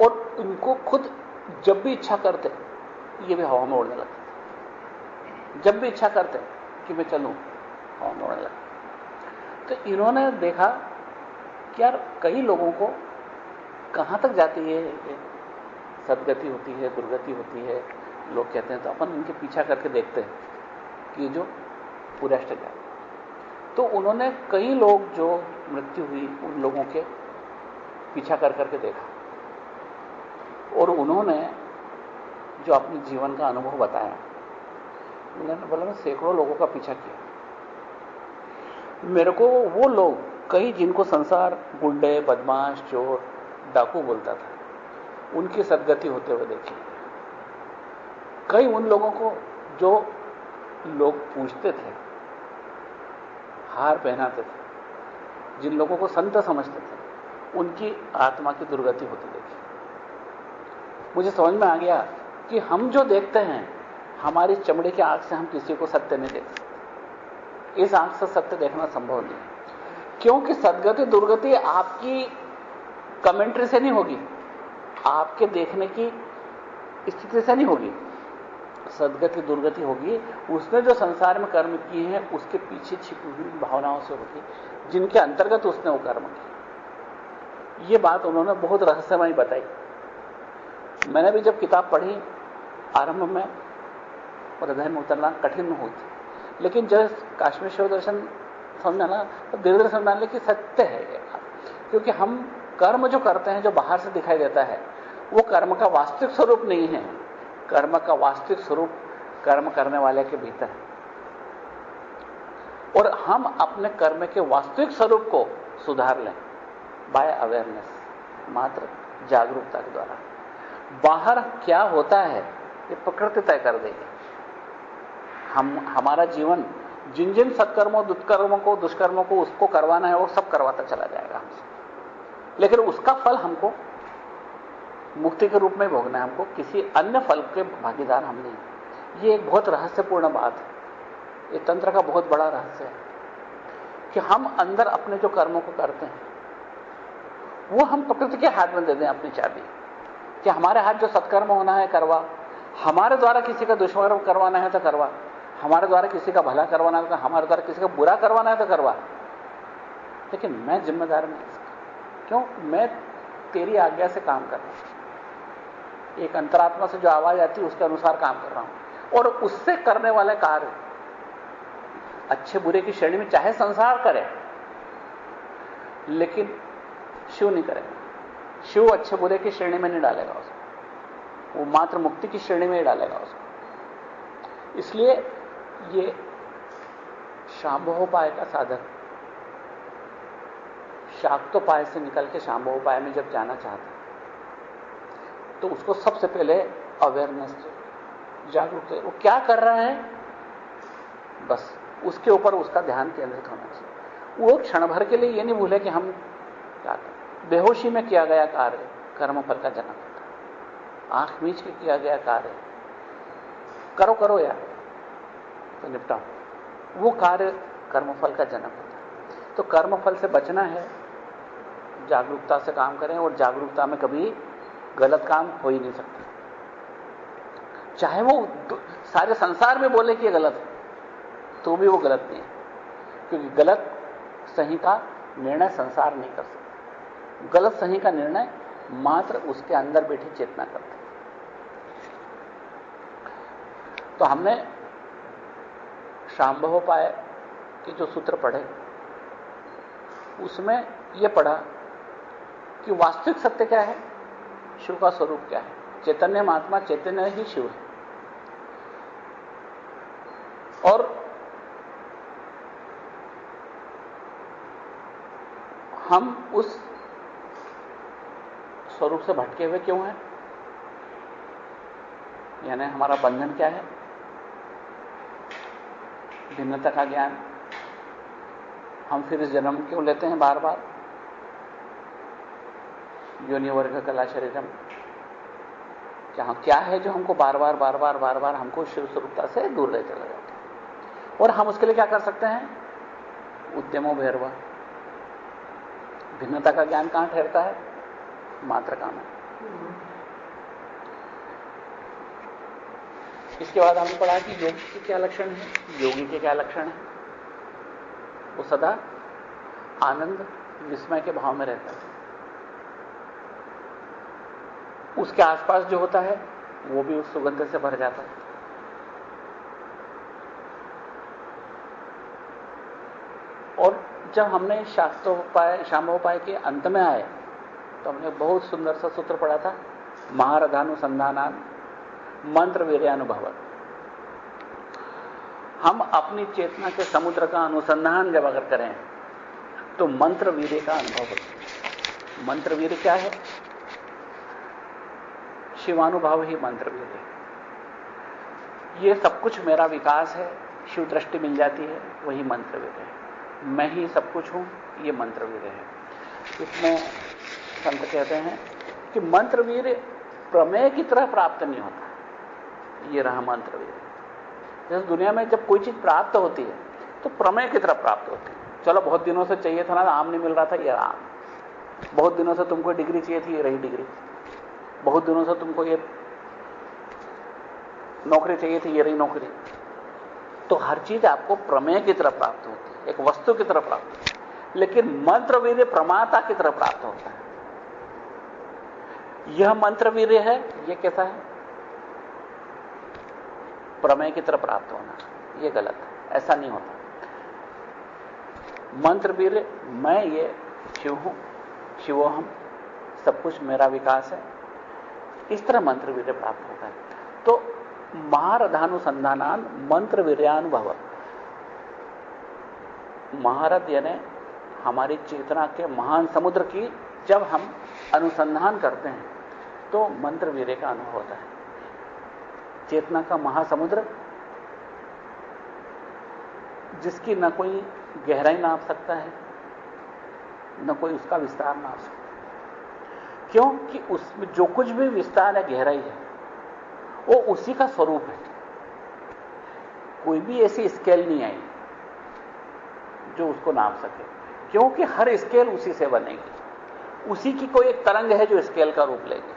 Speaker 1: और इनको खुद जब भी इच्छा करते, ये भी हवा में उड़ने लगते। जब भी इच्छा करते कि मैं चलूँ हवा में उड़ने लगते तो इन्होंने देखा कि यार, कई लोगों को कहाँ तक जाती है सदगति होती है, दुर्गति होती है। लोग कहते हैं तो अपन इनके पीछा करके देखते हैं कि जो पूरा जाए तो उन्होंने कई लोग जो मृत्यु हुई, उन लोगों के पीछा कर करके देखा। और उन्होंने जो अपने जीवन का अनुभव बताया उन्होंने बोला, मैं सैकड़ों लोगों का पीछा किया। मेरे को वो लोग, कई जिनको संसार गुंडे, बदमाश, चोर, डाकू बोलता था, उनकी सदगति होते हुए देखी। कई उन लोगों को जो लोग पूछते थे, हार पहनाते थे, जिन लोगों को संत समझते थे, उनकी आत्मा की दुर्गति होती देखी। मुझे समझ में आ गया कि हम जो देखते हैं हमारी चमड़े की आँख से हम किसी को सत्य नहीं देख सकते। इस आँख से सत्य देखना संभव नहीं क्योंकि सदगति, दुर्गति आपकी कमेंट्री से नहीं होगी। आपके देखने की स्थिति से नहीं होगी। सदगति, दुर्गति होगी। उसने जो संसार में कर्म किए हैं, उसके पीछे छिपी हुई भावनाओं से होगी। जिनके अंतर्गत उसने वो कर्म किए। ये बात उन्होंने बहुत रहस्यमय बताई। मैंने भी जब किताब पढ़ी आरंभ में हृदय में उतरना कठिन थी लेकिन जब काश्मीर शिव दर्शन समझ ना तो धीरे धीरे समझ कि सत्य है ये क्योंकि हम कर्म जो करते हैं, जो बाहर से दिखाई देता है, वो कर्म का वास्तविक स्वरूप नहीं है. कर्म का वास्तविक स्वरूप कर्म करने वाले के भीतर है. और हम अपने कर्म के वास्तविक स्वरूप को सुधार लें बाय अवेयरनेस मात्र जागरूकता के द्वारा. बाहर क्या होता है, ये प्रकृति तय कर देगी. हम, हमारा जीवन जिन जिन सत्कर्मों, दुष्कर्मों को दुष्कर्मों को उसको करवाना है, वो सब करवाता चला जाएगा हमसे। लेकिन उसका फल हमको, मुक्ति के रूप में भोगना है हमको, किसी अन्य फल के भागीदार हम नहीं ये एक बहुत रहस्यपूर्ण बात है। ये तंत्र का बहुत बड़ा रहस्य है कि हम अंदर अपने जो कर्मों को करते हैं, वो हम प्रकृति के हाथ में दे दें अपनी चाबी। कि हमारे हाथ जो सत्कर्म होना है, करवा। हमारे द्वारा किसी का दुष्कर्म करवाना है तो करवा। हमारे द्वारा किसी का भला करवाना है तो हमारे द्वारा किसी का बुरा करवाना है तो करवा। लेकिन मैं जिम्मेदार नहीं क्यों? मैं तेरी आज्ञा से काम कर रहा हूँ। एक अंतरात्मा से जो आवाज़ आती है, उसके अनुसार काम कर रहा हूँ। और उससे करने वाले कार्य, अच्छे बुरे की श्रेणी में चाहे संसार करे, लेकिन शिव नहीं करेगा। शिव अच्छे बुरे की श्रेणी में नहीं डालेगा उसको। वो मात्र मुक्ति की श्रेणी में ही डालेगा उसको। इसलिए ये शांभोपाय का साधक शाक्तोपाय से निकल के शांभोपाय में जब जाना चाहता तो उसको सबसे पहले अवेयरनेस जागरूक वो क्या कर रहा है? बस, उसके ऊपर उसका ध्यान केंद्रित होना चाहिए। वो क्षण भर के लिए ये नहीं भूले कि हम क्या कर। बेहोशी में किया गया कार्य, कर्म कर्मफल का जन्म आँख मीच के किया गया कार्य। करो करो यार। तो निपटाओ वो कार्य कर्मफल का जन्म होता है। तो कर्मफल से बचना है, जागरूकता से काम करें और जागरूकता में कभी गलत काम हो ही नहीं सकता। चाहे वो सारे संसार में बोले कि गलत है तो भी वो गलत नहीं है। क्योंकि गलत सही का निर्णय संसार नहीं कर सकता। गलत सही का निर्णय मात्र उसके अंदर बैठी चेतना करते तो हमने शांभवोपाय के जो सूत्र पढ़े। उसमें यह पढ़ा कि वास्तविक सत्य क्या है? शिव का स्वरूप क्या है? चैतन्य महात्मा चैतन्य ही शिव है। और हम उस स्वरूप से भटके हुए क्यों हैं? यानी हमारा बंधन क्या है? भिन्नता का ज्ञान हम फिर इस जन्म क्यों लेते हैं बार बार योनि वर्ग कला शरीरम। क्या क्या है जो हमको बार बार बार बार बार बार हमको शिव स्वरूपता से दूर ले चला जाता है। और हम उसके लिए क्या कर सकते हैं? उद्यमो भैरवा। भिन्नता का ज्ञान कहाँ ठहरता है? मात्र का में इसके बाद हमने पढ़ा कि योग के क्या लक्षण है? योगी के क्या लक्षण है? वो सदा आनंद, विस्मय के भाव में रहता है। उसके आसपास जो होता है, वो भी उस सुगंध से भर जाता है। और जब हमने शास्त्रोपाय, शामोपाय के अंत में आए तो हमने बहुत सुंदर सा सूत्र पढ़ा था, महारथानुसंधानान। मंत्र वीर्यानुभव हम अपनी चेतना के समुद्र का अनुसंधान जब अगर करें तो मंत्र वीर्य का अनुभव होता मंत्र वीर्य क्या है? शिवानुभाव ही मंत्र वीर्य ये सब कुछ मेरा विकास है शिव दृष्टि मिल जाती है, वही मंत्र वीर्य है। मैं ही सब कुछ हूँ, ये मंत्र वीर्य है। इसमें संत कहते हैं कि मंत्र वीर्य प्रमेय की तरह प्राप्त नहीं होता। ये रहा मंत्र जैसे दुनिया में जब कोई चीज़ प्राप्त होती है तो प्रमेय की तरफ़ प्राप्त होती है। चलो, बहुत दिनों से चाहिए था ना, आम नहीं मिल रहा था, ये आम। बहुत दिनों से तुमको डिग्री चाहिए थी, ये रही डिग्री। बहुत दिनों से तुमको ये नौकरी चाहिए थी, ये रही नौकरी। तो हर चीज़ आपको प्रमेय की तरफ़ प्राप्त होती है, एक वस्तु की तरफ़ प्राप्त होती है। लेकिन मंत्र वीर्य प्रमाता की तरफ़ प्राप्त होता है। यह मंत्र वीर्य है यह कैसा है? प्रमेय की तरह प्राप्त होना। यह गलत है। ऐसा नहीं होता। मंत्र वीर्य मैं ये शिव हूँ शिवोहम सब कुछ मेरा विकास है। इस तरह मंत्र वीर प्राप्त होता है। तो महारथानुसंधानान मंत्र वीर्यानुभव महारथ यानी हमारी चेतना के महान समुद्र की जब हम अनुसंधान करते हैं तो मंत्र वीर्य का अनुभव होता है। चेतना का महासमुद्र, जिसकी न कोई गहराई नाप सकता है, न कोई उसका विस्तार नाप सकता क्योंकि उसमें जो कुछ भी विस्तार है, गहराई है, वो उसी का स्वरूप है। कोई भी ऐसी स्केल नहीं आई जो उसको नाप सके। क्योंकि हर स्केल उसी से बनेगी। उसी की कोई एक तरंग है जो स्केल का रूप लेगी।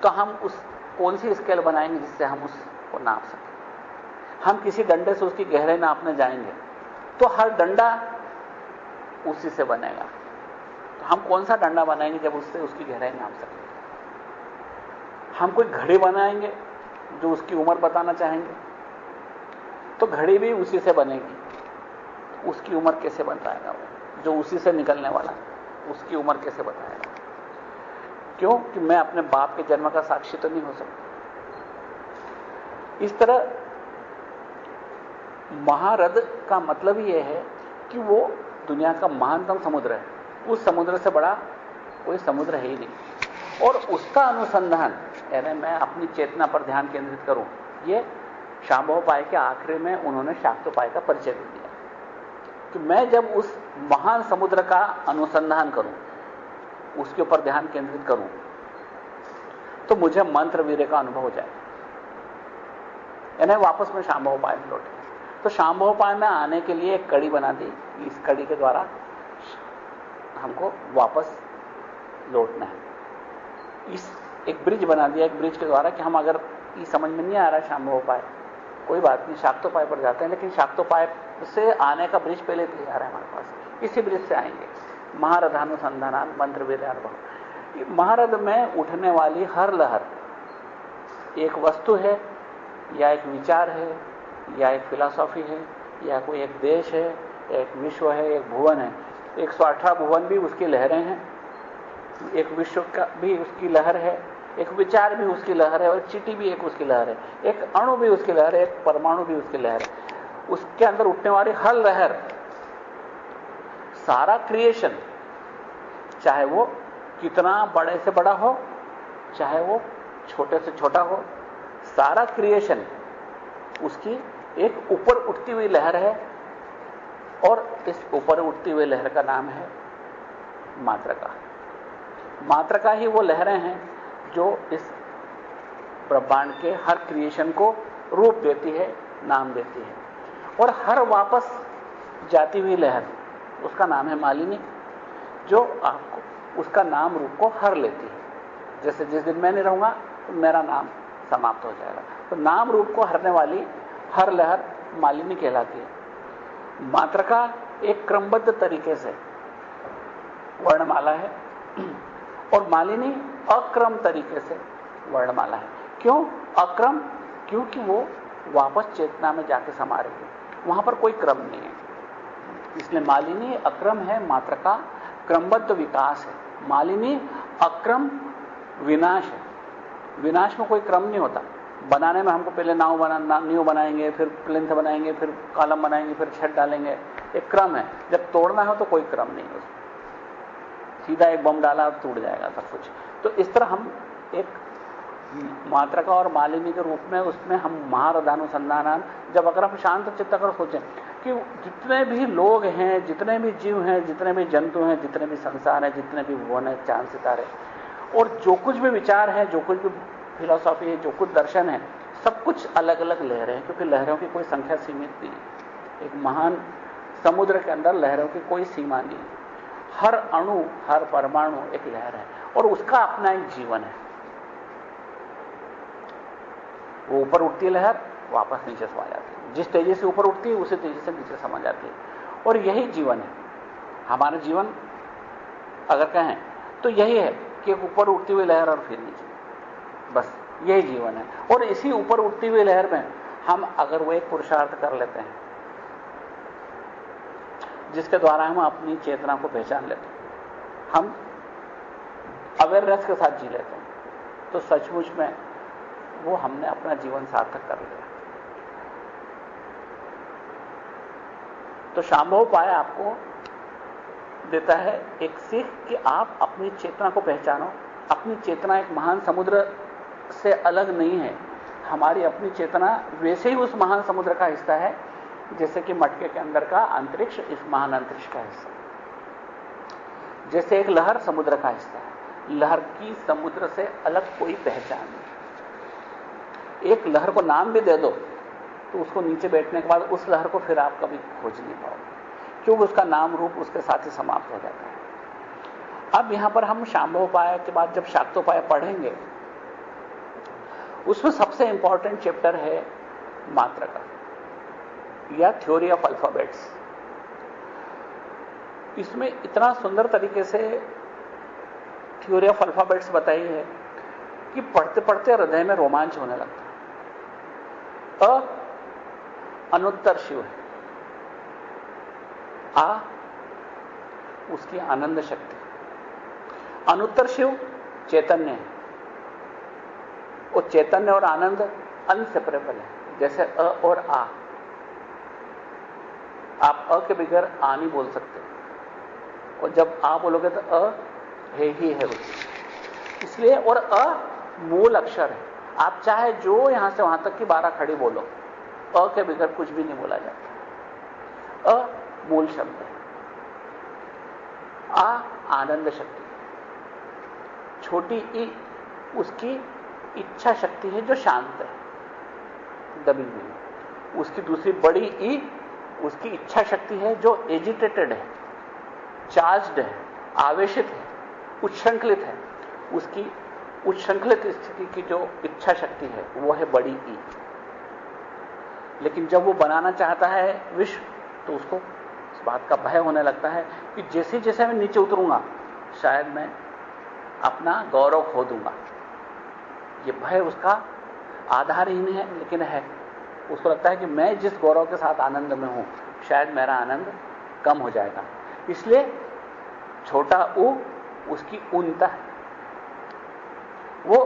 Speaker 1: तो हम उस कौन सी स्केल बनाएँगे जिससे हम उसको नाप सकें? हम किसी डंडे से उसकी गहराई नापने जाएँगे तो हर डंडा उसी से बनेगा। तो हम कौन सा डंडा बनाएँगे जब उससे उसकी गहराई नाप सकें? हम कोई घड़ी बनाएँगे जो उसकी उम्र बताना चाहेंगे? तो घड़ी भी उसी से बनेगी। उसकी उम्र कैसे बताएगा वो? जो उसी से निकलने वाला, उसकी उम्र कैसे बताएगा? क्यों? कि मैं अपने बाप के जन्म का साक्षी तो नहीं हो सकता। इस तरह महारद का मतलब यह है कि वो दुनिया का महानतम समुद्र है। उस समुद्र से बड़ा कोई समुद्र है ही नहीं। और उसका अनुसंधान, यानी मैं अपनी चेतना पर ध्यान केंद्रित करूँ, ये शांभोपाय के आखिरी में उन्होंने शाक्तोपाय का परिचय दिया। कि मैं जब उस महान समुद्र का अनुसंधान करूँ उसके ऊपर ध्यान केंद्रित करूँ तो मुझे मंत्र वीर का अनुभव हो जाए यानी वापस में शांभोपाय में लौटे तो शांभोपाय में आने के लिए एक कड़ी बना दी। इस कड़ी के द्वारा हमको वापस लौटना है। इस एक ब्रिज बना दिया, एक ब्रिज के द्वारा कि हम अगर ये समझ में नहीं आ रहा शांभोपाय कोई बात नहीं, शाक्तोपाय पर जाते हैं, लेकिन शाक्तोपाय से आने का ब्रिज पहले तैयार है हमारे पास। इसी ब्रिज से आएँगे। महारथानुसंधान मंत्र वेद अनुभव महारथ में उठने वाली हर लहर, एक वस्तु है, या एक विचार है, या एक फिलॉसॉफी है, या कोई एक देश है, एक विश्व है, एक भुवन है, एक सौ अठारह भुवन भी उसकी लहरें हैं, एक विश्व का भी उसकी लहर है, एक विचार भी उसकी लहर है, और चिटी भी एक उसकी लहर है, एक अणु भी उसकी लहर है, एक परमाणु भी उसकी लहर है। उसके अंदर उठने वाली हर लहर, सारा क्रिएशन चाहे वो कितना बड़े से बड़ा हो, चाहे वो छोटे से छोटा हो, सारा क्रिएशन उसकी एक ऊपर उठती हुई लहर है और इस ऊपर उठती हुई लहर का नाम है मात्रका मात्रका ही वो लहरें हैं जो इस ब्रह्मांड के हर क्रिएशन को रूप देती है, नाम देती है। और हर वापस जाती हुई लहर, उसका नाम है मालिनी। जो आपको, उसका नाम, रूप को हर लेती है। जैसे जिस दिन मैं नहीं रहूँगा तो मेरा नाम समाप्त हो जाएगा। तो नाम, रूप को हरने वाली हर लहर मालिनी कहलाती है। मात्र का एक क्रमबद्ध तरीके से वर्णमाला है। और मालिनी अक्रम तरीके से वर्णमाला है। क्यों? अक्रम, क्योंकि वो वापस चेतना में जाके समा रही है वहाँ पर कोई क्रम नहीं है। इसलिए मालिनी अक्रम है, मात्र का क्रमबद्ध विकास है। मालिनी अक्रम विनाश है। विनाश में कोई क्रम नहीं होता। बनाने में हमको पहले नाव बना न्यू बनाएँगे, फिर प्लिंथ बनाएँगे, फिर कॉलम बनाएँगे, फिर छत डालेंगे। एक क्रम है। जब तोड़ना हो तो कोई क्रम नहीं होता। सीधा एक बम डाला, टूट जाएगा सब कुछ। तो इस तरह हम एक मात्रका और मालिनी के रूप में उसमें हम महारदानुसंधान जब अगर हम शांत चित्त कर सोचें कि जितने भी लोग हैं, जितने भी जीव हैं, जितने भी जंतु हैं, जितने भी संसार हैं, जितने भी भुवन है, चाँद, सितारे, और जो कुछ भी विचार है, जो कुछ भी फिलोसॉफी है, जो कुछ दर्शन है, सब कुछ अलग अलग लहरें हैं, क्योंकि लहरों की कोई संख्या सीमित नहीं है। एक महान समुद्र के अंदर लहरों की कोई सीमा नहीं है। हर अणु, हर परमाणु एक लहर है, और उसका अपना एक जीवन है। वो ऊपर उठती लहर, वापस नीचे समा जाती है। जिस तेज़ी से ऊपर उठती है, उसी तेज़ी से नीचे समा जाती है। और यही जीवन है। हमारा जीवन, अगर कहें तो यही है कि ऊपर उठती हुई लहर और फिर नीचे। बस, यही जीवन है। और इसी ऊपर उठती हुई लहर में हम अगर वो एक पुरुषार्थ कर लेते हैं, जिसके द्वारा हम अपनी चेतना को पहचान लेते हैं, हम अवेयरनेस के साथ जी लेते हैं तो सचमुच में वो हमने अपना जीवन सार्थक कर लिया। तो शांभव उपाय आपको देता है, एक सीख कि आप अपनी चेतना को पहचानो। अपनी चेतना एक महान समुद्र से अलग नहीं है। हमारी अपनी चेतना वैसे ही उस महान समुद्र का हिस्सा है, जैसे कि मटके के अंदर का अंतरिक्ष इस महान अंतरिक्ष का हिस्सा। जैसे एक लहर समुद्र का हिस्सा है। लहर की समुद्र से अलग कोई पहचान नहीं। एक लहर को नाम भी दे दो तो उसको नीचे बैठने के बाद उस लहर को फिर आप कभी खोज नहीं पाओगे, क्योंकि उसका नाम रूप उसके साथ ही समाप्त हो जाता है। अब यहाँ पर हम शांभोपाय के बाद जब शाक्तोपाय पढ़ेंगे, उसमें सबसे इंपॉर्टेंट चैप्टर है मात्र का, या थ्योरी ऑफ़ अल्फाबेट्स इसमें इतना सुंदर तरीके से थ्योरी ऑफ़ अल्फाबेट्स बताई है कि पढ़ते पढ़ते हृदय में रोमांच होने लगता अ? अनुत्तर शिव है। आ? उसकी आनंद शक्ति। अनुत्तर शिव चैतन्य है। वो चैतन्य और आनंद अनसेपरेबल है। जैसे अ और आ। आप अ के बगैर आ नहीं बोल सकते। और जब आ बोलोगे तो अ है ही है। उसकी इसलिए और अ मूल अक्षर है। आप चाहे जो यहाँ से वहाँ तक की बारह खड़ी बोलो। अ के बगैर कुछ भी नहीं बोला जाता। अ मूल शब्द है। आ आनंद शक्ति। छोटी ई उसकी इच्छा शक्ति है जो शांत है। दबी हुई। उसकी दूसरी बड़ी ई उसकी इच्छा शक्ति है जो एजिटेटेड है। चार्ज्ड है। आवेशित है। उच्छृंखलित है। उसकी उच्छृंखलित स्थिति की जो इच्छा शक्ति है, वो है बड़ी ई लेकिन जब वो बनाना चाहता है विश्व तो उसको इस बात का भय होने लगता है कि जैसे जैसे मैं नीचे उतरूँगा, शायद मैं अपना गौरव खो दूँगा। ये भय उसका आधारहीन है, लेकिन है। उसको लगता है कि मैं जिस गौरव के साथ आनंद में हूँ, शायद मेरा आनंद कम हो जाएगा। इसलिए छोटा ऊ उसकी ऊनता है। वो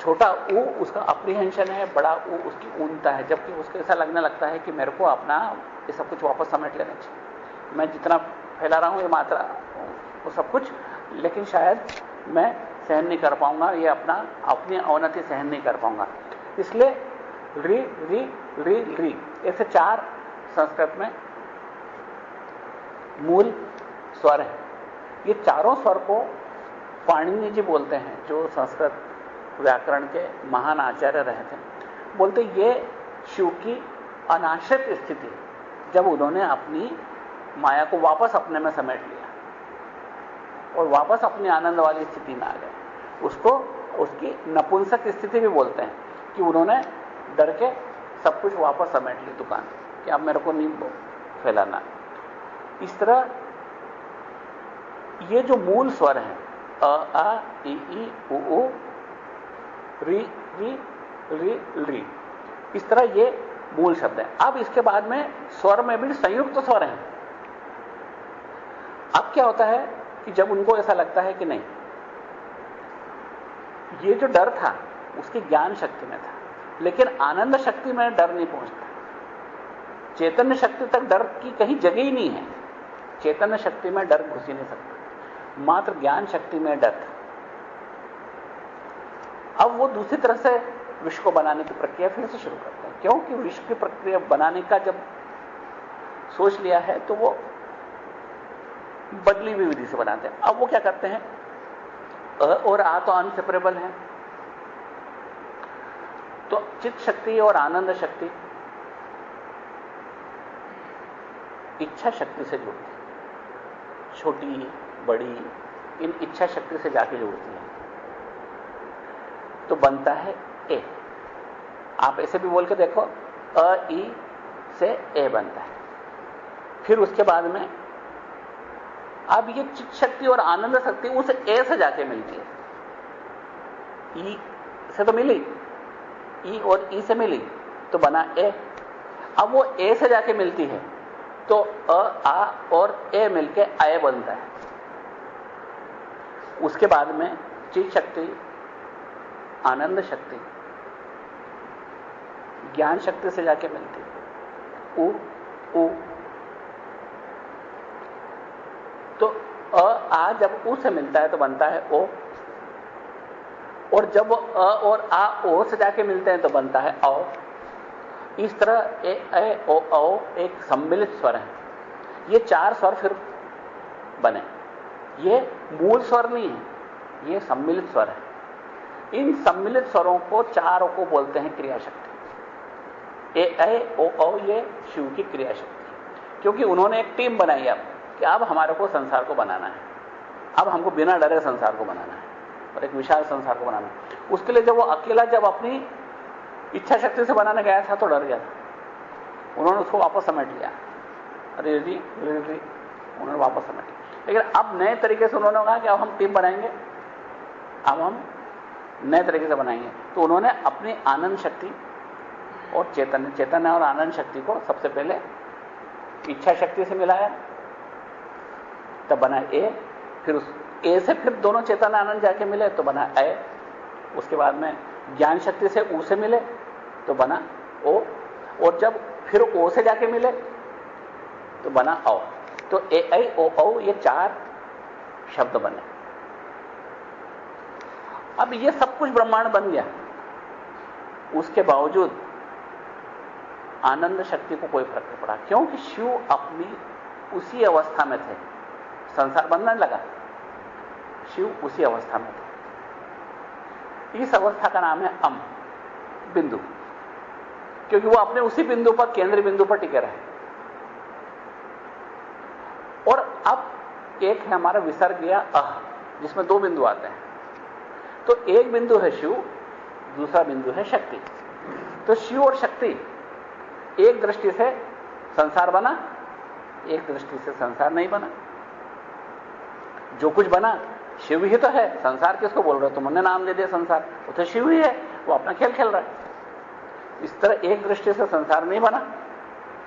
Speaker 1: छोटा ऊ उसका अप्रीहेंशन है, बड़ा ऊ उसकी ऊनता है, जबकि उसको ऐसा लगने लगता है कि मेरे को अपना ये सब कुछ वापस समेट लेना चाहिए। मैं जितना फैला रहा हूँ, ये मात्रा, वो सब कुछ, लेकिन शायद मैं सहन नहीं कर पाऊँगा, ये अपना, अपनी अवनति सहन नहीं कर पाऊँगा। इसलिए री री री री, ऐसे चार संस्कृत में मूल स्वर है। ये चारों स्वर को पाणिनि जी बोलते हैं, जो संस्कृत व्याकरण के महान आचार्य रहे थे। बोलते, ये शिव की अनाश्रित स्थिति जब उन्होंने अपनी माया को वापस अपने में समेट लिया और वापस अपनी आनंद वाली स्थिति में आ गए। उसको, उसकी नपुंसक स्थिति भी बोलते हैं कि उन्होंने डर के सब कुछ वापस समेट ली दुकान। कि अब मेरे को नहीं फैलाना इस तरह ये जो मूल स्वर हैं, अ आ ई ई उ उ, री री री री, इस तरह ये मूल शब्द है। अब इसके बाद में स्वर में भी संयुक्त स्वर हैं। अब क्या होता है कि जब उनको ऐसा लगता है कि नहीं, ये जो डर था, उसकी ज्ञान शक्ति में था, लेकिन आनंद शक्ति में डर नहीं पहुँचता। चैतन्य शक्ति तक डर की कहीं जगह ही नहीं है। चैतन्य शक्ति में डर घुस ही नहीं सकता। मात्र ज्ञान शक्ति में डर था। अब वो दूसरी तरह से विश्व को बनाने की प्रक्रिया फिर से शुरू करते हैं। क्योंकि विश्व की प्रक्रिया बनाने का जब सोच लिया है तो वो बदली हुई विधि से बनाते हैं। अब वो क्या करते हैं? और आ तो अनसेपरेबल है। तो चित्त शक्ति और आनंद शक्ति इच्छा शक्ति से जुड़ती छोटी बड़ी, इन इच्छा शक्ति से जाके जुड़ती है। तो बनता है ए। आप ऐसे भी बोल के देखो, अ, ई से ए बनता है। फिर उसके बाद में, अब ये चित शक्ति और आनंद शक्ति उस ए से जाके मिलती है। ई से तो मिली, ई और ई से मिली तो बना ए। अब वो ए से जाके मिलती है तो अ, आ और ए मिलके अय बनता है। उसके बाद में चित्त शक्ति, आनंद शक्ति, ज्ञान शक्ति से जाके मिलती उ उ। तो अ, आ जब उ से मिलता है तो बनता है ओ। और जब वो अ और आ, ओ से जाके मिलते हैं तो बनता है औ। इस तरह ए ए, ओ, औ एक सम्मिलित स्वर है। ये चार स्वर फिर बने। ये मूल स्वर नहीं है, ये सम्मिलित स्वर है। इन सम्मिलित स्वरों को चारों को बोलते हैं क्रिया शक्ति ए ए ओ ओ ये शिव की क्रिया शक्ति क्योंकि उन्होंने एक टीम बनाई अब कि अब हमारे को संसार को बनाना है। अब हमको बिना डरे संसार को बनाना है और एक विशाल संसार को बनाना है। उसके लिए जब वो अकेला जब अपनी इच्छा शक्ति से बनाने गया था तो डर गया था। उन्होंने उसको वापस समेट लिया। अरे जी उन्होंने वापस समेट लेकिन अब नए तरीके से उन्होंने कहा कि अब हम टीम बनाएँगे। अब हम नए तरीके से बनाएँगे। तो उन्होंने अपनी आनंद शक्ति और चेतन चैतन्य और आनंद शक्ति को सबसे पहले इच्छा शक्ति से मिलाया। तब बना ए, फिर उस ए से फिर दोनों चेतन, आनंद जाके मिले तो बना ए उसके बाद में ज्ञान शक्ति से ऊ से मिले तो बना ओ। और जब फिर ओ से जाके मिले तो बना औ। तो ए आई ओ औ ये चार शब्द बने। अब ये सब कुछ ब्रह्मांड बन गया। उसके बावजूद आनंद शक्ति को कोई फ़र्क नहीं पड़ा, क्योंकि शिव अपनी उसी अवस्था में थे। संसार बनने लगा। शिव उसी अवस्था में थे। इस अवस्था का नाम है अम, बिंदु। क्योंकि वो अपने उसी बिंदु पर केंद्र बिंदु पर टिके रहे और अब एक है हमारा विसर्ग या अह, जिसमें दो बिंदु आते हैं। तो एक बिंदु है शिव, दूसरा बिंदु है शक्ति। तो शिव और शक्ति, एक दृष्टि से संसार बना, एक दृष्टि से संसार नहीं बना। जो कुछ बना, शिव ही तो है। संसार किसको बोल रहे हो? तुमने नाम दे दिया संसार। वो तो शिव ही है। वो अपना खेल खेल रहा है। इस तरह एक दृष्टि से संसार नहीं बना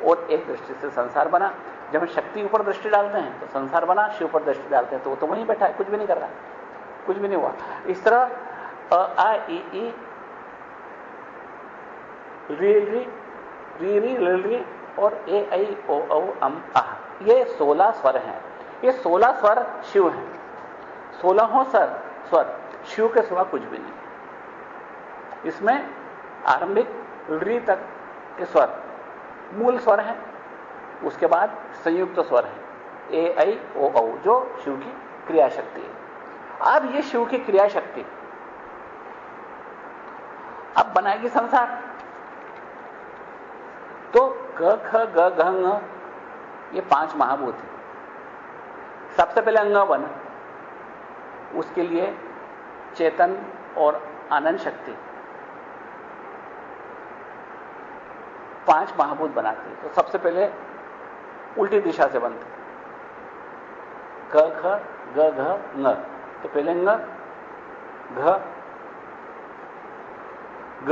Speaker 1: और एक दृष्टि से संसार बना। जब हम शक्ति ऊपर दृष्टि डालते हैं तो संसार बना, शिव पर दृष्टि डालते हैं तो वो तो वहीं बैठा है, कुछ भी नहीं कर रहा कुछ भी नहीं हुआ। इस तरह आ, ई ई, री री री री और ए आई ओ, औ, अम आह ये सोलह स्वर हैं। ये सोलह स्वर शिव हैं। सोलहों स्वर स्वर, शिव के सिवा कुछ भी नहीं। इसमें आरंभिक री तक के स्वर, मूल स्वर हैं। उसके बाद संयुक्त स्वर है। ए आई ओ औ जो शिव की क्रिया शक्ति है। अब ये शिव की क्रिया शक्ति अब बनाएगी संसार। तो क ख, ग, घ ये पाँच महाभूत हैं। सबसे पहले अंग बना उसके लिए चेतन और आनंद शक्ति। पाँच महाभूत बनाती है। तो सबसे पहले उल्टी दिशा से बनते क ख ग, घ, ङ। तो पहले ङ, घ, ग,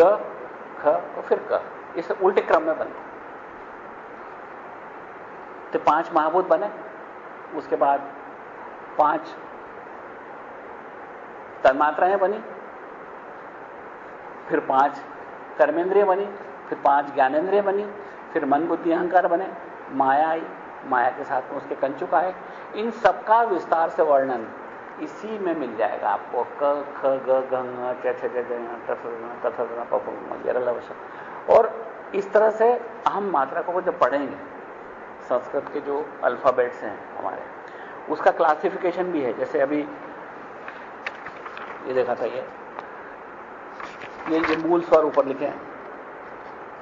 Speaker 1: ख और फिर क। इसे उल्टे क्रम में बनते तो पाँच महाभूत बने, उसके बाद पाँच तन्मात्राएँ बनी, फिर पाँच कर्मेंद्रिय बनी, फिर पाँच ज्ञानेंद्रिय बनी, फिर मन, बुद्धि, अहंकार बने। माया आई, माया के साथ में उसके कंचुक आए इन सबका विस्तार से वर्णन इसी में मिल जाएगा आपको। क, ख, ग ज और इस तरह से हम मात्रा को जब पढ़ेंगे, संस्कृत के जो अल्फाबेट्स हैं हमारे, उसका क्लासिफिकेशन भी है। जैसे अभी, ये देखा था ये ये ये मूल स्वर ऊपर लिखे हैं।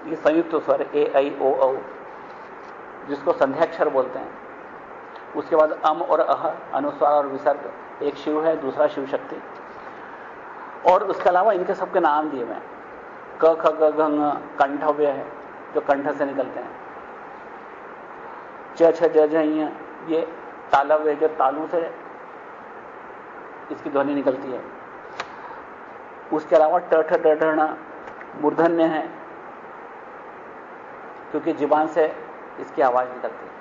Speaker 1: ये संयुक्त स्वर ए आई ओ औ जिसको संध्याक्षर बोलते हैं। उसके बाद अम और अह, अनुस्वार और विसर्ग, एक शिव है, दूसरा शिव शक्ति। और उसके अलावा इनके सबके नाम दिए हुए क, ख, ग कंठव्य है, जो कंठ से निकलते हैं। च, छ, ज ये तालव्य, जो तालू से इसकी ध्वनि निकलती है। उसके अलावा टठ ठ, ड, ढ मूर्धन्य है, क्योंकि जीवान से इसकी आवाज़ निकलती है।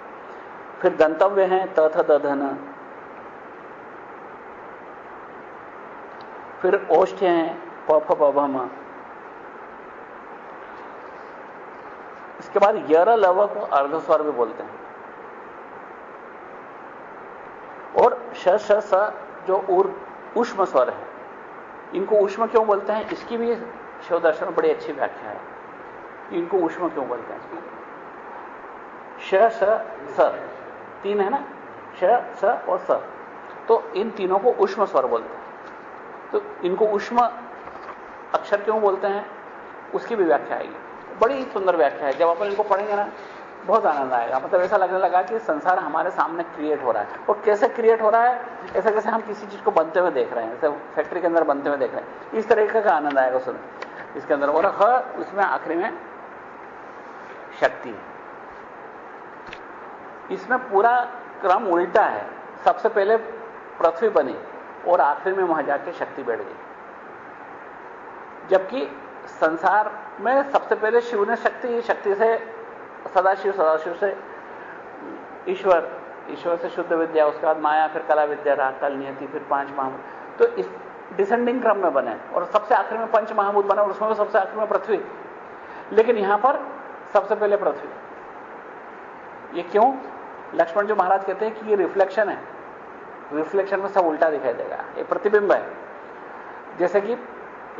Speaker 1: फिर गंतव्य है, तथ दधन। फिर ओष्ठ हैं, पफ फ प भ म इसके बाद यर लव को अर्धस्वर भी बोलते हैं। और श स जो उर, उष्म स्वर है, इनको उष्म क्यों बोलते हैं? इसकी भी शिव दर्शन में बड़ी अच्छी व्याख्या है। इनको उष्म क्यों बोलते हैं? श तीन है ना? श, स और स। तो इन तीनों को उष्म स्वर बोलते हैं। तो इनको उष्म अक्षर क्यों बोलते हैं? उसकी भी व्याख्या आएगी। बड़ी सुंदर व्याख्या है। जब अपन इनको पढ़ेंगे ना, बहुत आनंद आएगा। मतलब ऐसा लगने लगा कि संसार हमारे सामने क्रिएट हो रहा है। और कैसे क्रिएट हो रहा है? ऐसा कैसे हम किसी चीज़ को बनते हुए देख रहे हैं? जैसे फैक्ट्री के अंदर बनते हुए देख रहे हैं। इस तरीके का आनंद आएगा सुन। इसके अंदर और ह, उसमें आखिरी में शक्ति है। इसमें पूरा क्रम उल्टा है। सबसे पहले पृथ्वी बनी और आखिर में वहाँ जाके शक्ति बैठ गई। जबकि संसार में सबसे पहले शिव ने शक्ति शक्ति से, सदाशिव सदाशिव से ईश्वर ईश्वर से शुद्ध विद्या, उसके बाद माया, फिर कला विद्या रहा कल नियति, फिर पाँच महाभूत। तो इस डिसेंडिंग क्रम में बने और सबसे आखिर में पंच महाभूत बने और उसमें सबसे आखिर में पृथ्वी। लेकिन यहाँ पर सबसे पहले पृथ्वी। ये क्यों? लक्ष्मण जो महाराज कहते हैं कि ये रिफ्लेक्शन है। रिफ्लेक्शन में सब उल्टा दिखाई देगा। ये प्रतिबिंब है। जैसे कि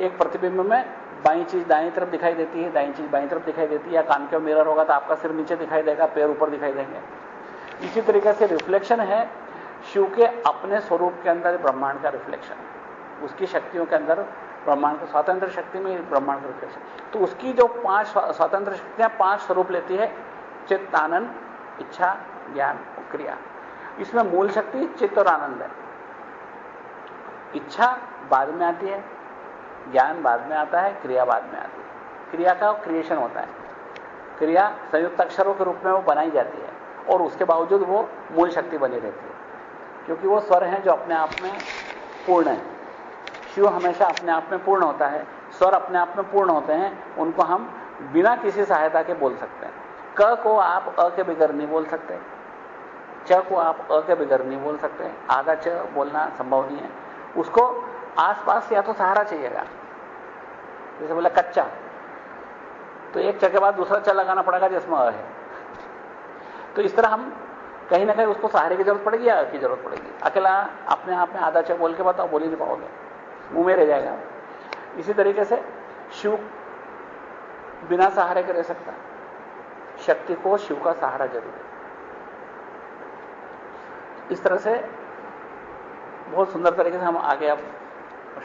Speaker 1: एक प्रतिबिंब में बाई चीज़ दाई तरफ़ दिखाई देती है, दाई चीज़ बाई तरफ़ दिखाई देती है। या कान के मिरर होगा तो आपका सिर नीचे दिखाई देगा, पैर ऊपर दिखाई देंगे। इसी तरीके से रिफ्लेक्शन है। शिव के अपने स्वरूप के अंदर ब्रह्मांड का रिफ्लेक्शन उसकी शक्तियों के अंदर ब्रह्मांड का स्वतंत्र शक्ति में ब्रह्मांड का रिफ्लेक्शन तो उसकी जो पाँच स्वतंत्र शक्तियाँ पाँच स्वरूप लेती है चित्त आनंद इच्छा ज्ञान, क्रिया। इसमें मूल शक्ति चित्त और आनंद है। इच्छा बाद में आती है, ज्ञान बाद में आता है, क्रिया बाद में आती है। क्रिया का क्रिएशन होता है। क्रिया संयुक्त अक्षरों के रूप में वो बनाई जाती है और उसके बावजूद वो मूल शक्ति बनी रहती है। क्योंकि वो स्वर हैं जो अपने आप में पूर्ण है। शिव हमेशा अपने आप में पूर्ण होता है। स्वर अपने आप में पूर्ण होते हैं, उनको हम बिना किसी सहायता के बोल सकते हैं। क को आप अ के बगैर नहीं बोल सकते। च को आप अ के बगैर नहीं बोल सकते, आधा च बोलना संभव नहीं है। उसको आसपास या तो सहारा चाहिएगा। जैसे बोला कच्चा। तो एक च के बाद दूसरा च लगाना पड़ेगा जिसमें अ है। तो इस तरह हम कहीं ना कहीं उसको सहारे की ज़रूरत पड़ेगी या की ज़रूरत पड़ेगी। अकेला अपने आप में आधा च बोल के बताओ, बोल ही नहीं पाओगे। मुँह में रह जाएगा। इसी तरीके से शिव बिना सहारे के रह सकता। शक्ति को शिव का सहारा ज़रूर। है इस तरह से बहुत सुंदर तरीके से हम आगे अब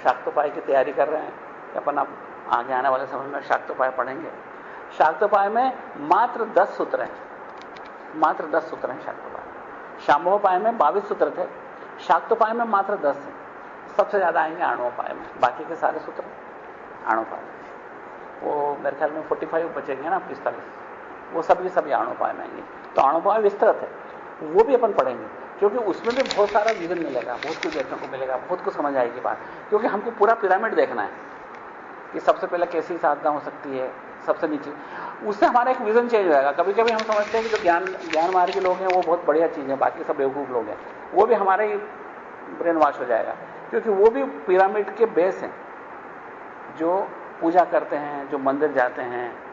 Speaker 1: शाक्तोपाय की तैयारी कर रहे हैं अपन अब आगे आने वाले समय में शाक्तोपाय पढ़ेंगे। शाक्तोपाय में मात्र दस सूत्र हैं। मात्र दस सूत्र हैं शाक्तोपाय शाम्भोपाय में बाईस सूत्र थे। शाक्तोपाय में मात्र दस हैं। सबसे ज़्यादा आएँगे आणुपाय में। बाकी के सारे सूत्र आणुपाय वो मेरे ख्याल में 45 बचेंगे ना पिस्तालीस। वो सभी सभी आणुपाय में आएँगे। तो आणुपाय विस्तृत है। वो भी अपन पढ़ेंगे। क्योंकि उसमें भी बहुत सारा विजन मिलेगा, बहुत कुछ देखने को मिलेगा, बहुत कुछ समझ आएगी बात। क्योंकि हमको पूरा पिरामिड देखना है कि सबसे पहले कैसी साधना हो सकती है, सबसे नीचे। उससे हमारा एक विजन चेंज हो जाएगा कभी कभी हम समझते हैं कि जो ज्ञान ज्ञान मार्ग के लोग हैं, वो बहुत बढ़िया चीज़ है, बाकी सब बेवकूफ़ लोग हैं। वो भी हमारे ब्रेन वॉश हो जाएगा। क्योंकि वो भी पिरामिड के बेस हैं, जो पूजा करते हैं, जो मंदिर जाते हैं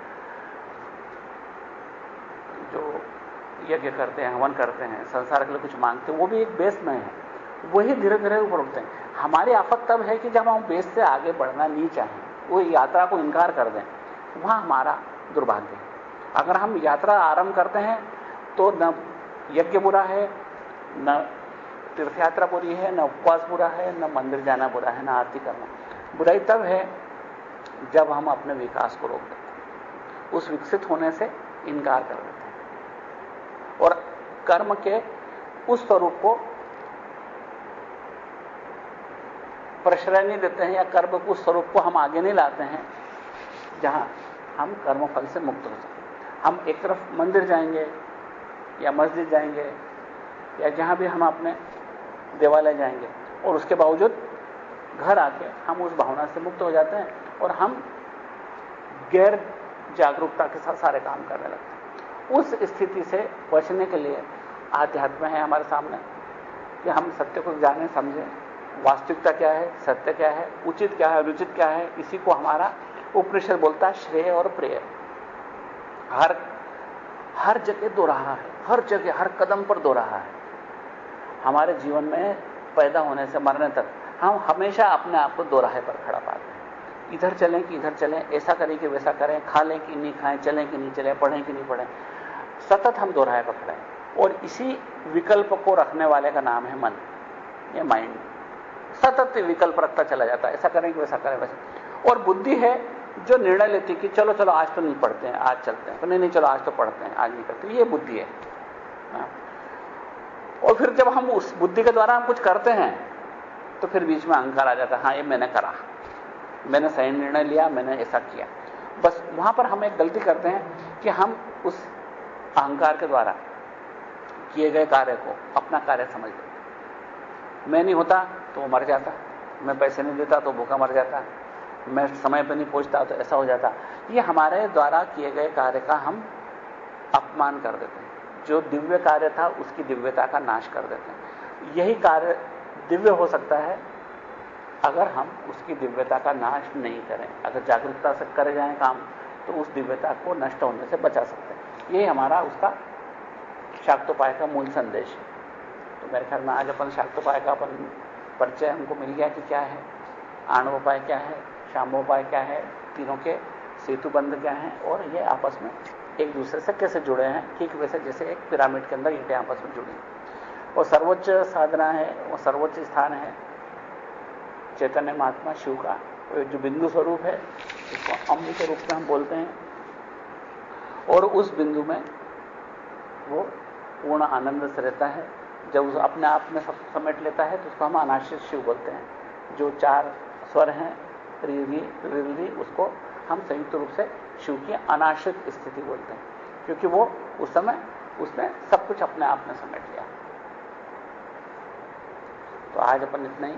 Speaker 1: जो यज्ञ करते हैं, हवन करते हैं, संसार के लिए कुछ मांगते हैं, वो भी एक बेस में है। वही धीरे धीरे ऊपर उठते हैं। हमारी आफत तब है कि जब हम बेस से आगे बढ़ना नहीं चाहें, वो यात्रा को इनकार कर दें, वहाँ हमारा दुर्भाग्य है। अगर हम यात्रा आरंभ करते हैं तो न यज्ञ बुरा है, न तीर्थयात्रा बुरी है, न उपवास बुरा है, न मंदिर जाना बुरा है, न आरती करना। बुराई तब है जब हम अपने विकास को रोक देते उस विकसित होने से इनकार कर देते और कर्म के उस स्वरूप को प्रश्रय नहीं देते हैं या कर्म के उस स्वरूप को हम आगे नहीं लाते हैं, जहाँ हम कर्मफल से मुक्त हो सकें हम एक तरफ़ मंदिर जाएँगे या मस्जिद जाएँगे या जहाँ भी हम अपने देवालय जाएँगे और उसके बावजूद घर आके हम उस भावना से मुक्त हो जाते हैं और हम गैर जागरूकता के साथ सारे काम करने लगते हैं। उस स्थिति से बचने के लिए आध्यात्म है हमारे सामने, कि हम सत्य को जाने, समझें। वास्तविकता क्या है, सत्य क्या है, उचित क्या है, अनुचित क्या है, इसी को हमारा उपनिषद बोलता है श्रेय और प्रेय। हर हर जगह दो रहा है, हर जगह, हर कदम पर दो रहा है। हमारे जीवन में पैदा होने से मरने तक हम हमेशा अपने आप को दोराहे पर खड़ा पाते हैं। इधर चलें कि इधर चलें, ऐसा करें कि वैसा करें, खा लें कि नहीं खाएँ, चलें कि नहीं चलें, पढ़ें कि नहीं पढ़ें। सतत हम खड़े हैं। और इसी विकल्प को रखने वाले का नाम है मन। ये माइंड सतत विकल्प रखता चला जाता है। ऐसा करें कि वैसा करें, वैसा। और बुद्धि है जो निर्णय लेती कि चलो चलो, आज तो नहीं पढ़ते हैं, आज चलते हैं। तो नहीं नहीं, चलो, आज तो पढ़ते हैं, आज नहीं करते। ये बुद्धि है। हाँ। और फिर जब हम उस बुद्धि के द्वारा हम कुछ करते हैं तो फिर बीच में अहंकार आ जाता है। हाँ ये मैंने करा। मैंने सही निर्णय लिया, मैंने ऐसा किया। बस वहाँ पर हम एक गलती करते हैं कि हम उस अहंकार के द्वारा किए गए कार्य को, अपना कार्य समझ लेते मैं नहीं होता तो वो मर जाता। मैं पैसे नहीं देता तो भूखा मर जाता। मैं समय पर नहीं पहुँचता तो ऐसा हो जाता। ये हमारे द्वारा किए गए कार्य का हम अपमान कर देते हैं। जो दिव्य कार्य था, उसकी दिव्यता का नाश कर देते हैं। यही कार्य दिव्य हो सकता है अगर हम उसकी दिव्यता का नाश नहीं करें। अगर जागरूकता से करे जाए काम तो उस दिव्यता को नष्ट होने से बचा सकते हैं। यही हमारा उसका शाक्तोपाय का मूल संदेश है। तो मेरे ख्याल में आज अपन शाक्तोपाय का अपन परिचय हमको मिल गया कि क्या है, आणवोपाय क्या है शामोपाय क्या है, तीनों के सेतु बंध क्या है और ये आपस में एक दूसरे से कैसे जुड़े हैं, ठीक वैसे जैसे एक पिरामिड के अंदर ईंटें आपस में जुड़ी और सर्वोच्च साधना है, वो सर्वोच्च स्थान है। चैतन्य महात्मा शिव का जो बिंदु स्वरूप है, उसको अम्ब के रूप में हम बोलते हैं। और उस बिंदु में वो पूर्ण आनंद से रहता है। जब उस अपने आप में सब समेट लेता है तो उसको हम अनाश्रित शिव बोलते हैं। जो चार स्वर हैं री री उसको हम संयुक्त रूप से शिव की अनाश्रित स्थिति बोलते हैं। क्योंकि वो उस समय उसने सब कुछ अपने आप में समेट लिया। तो आज अपन इतना ही।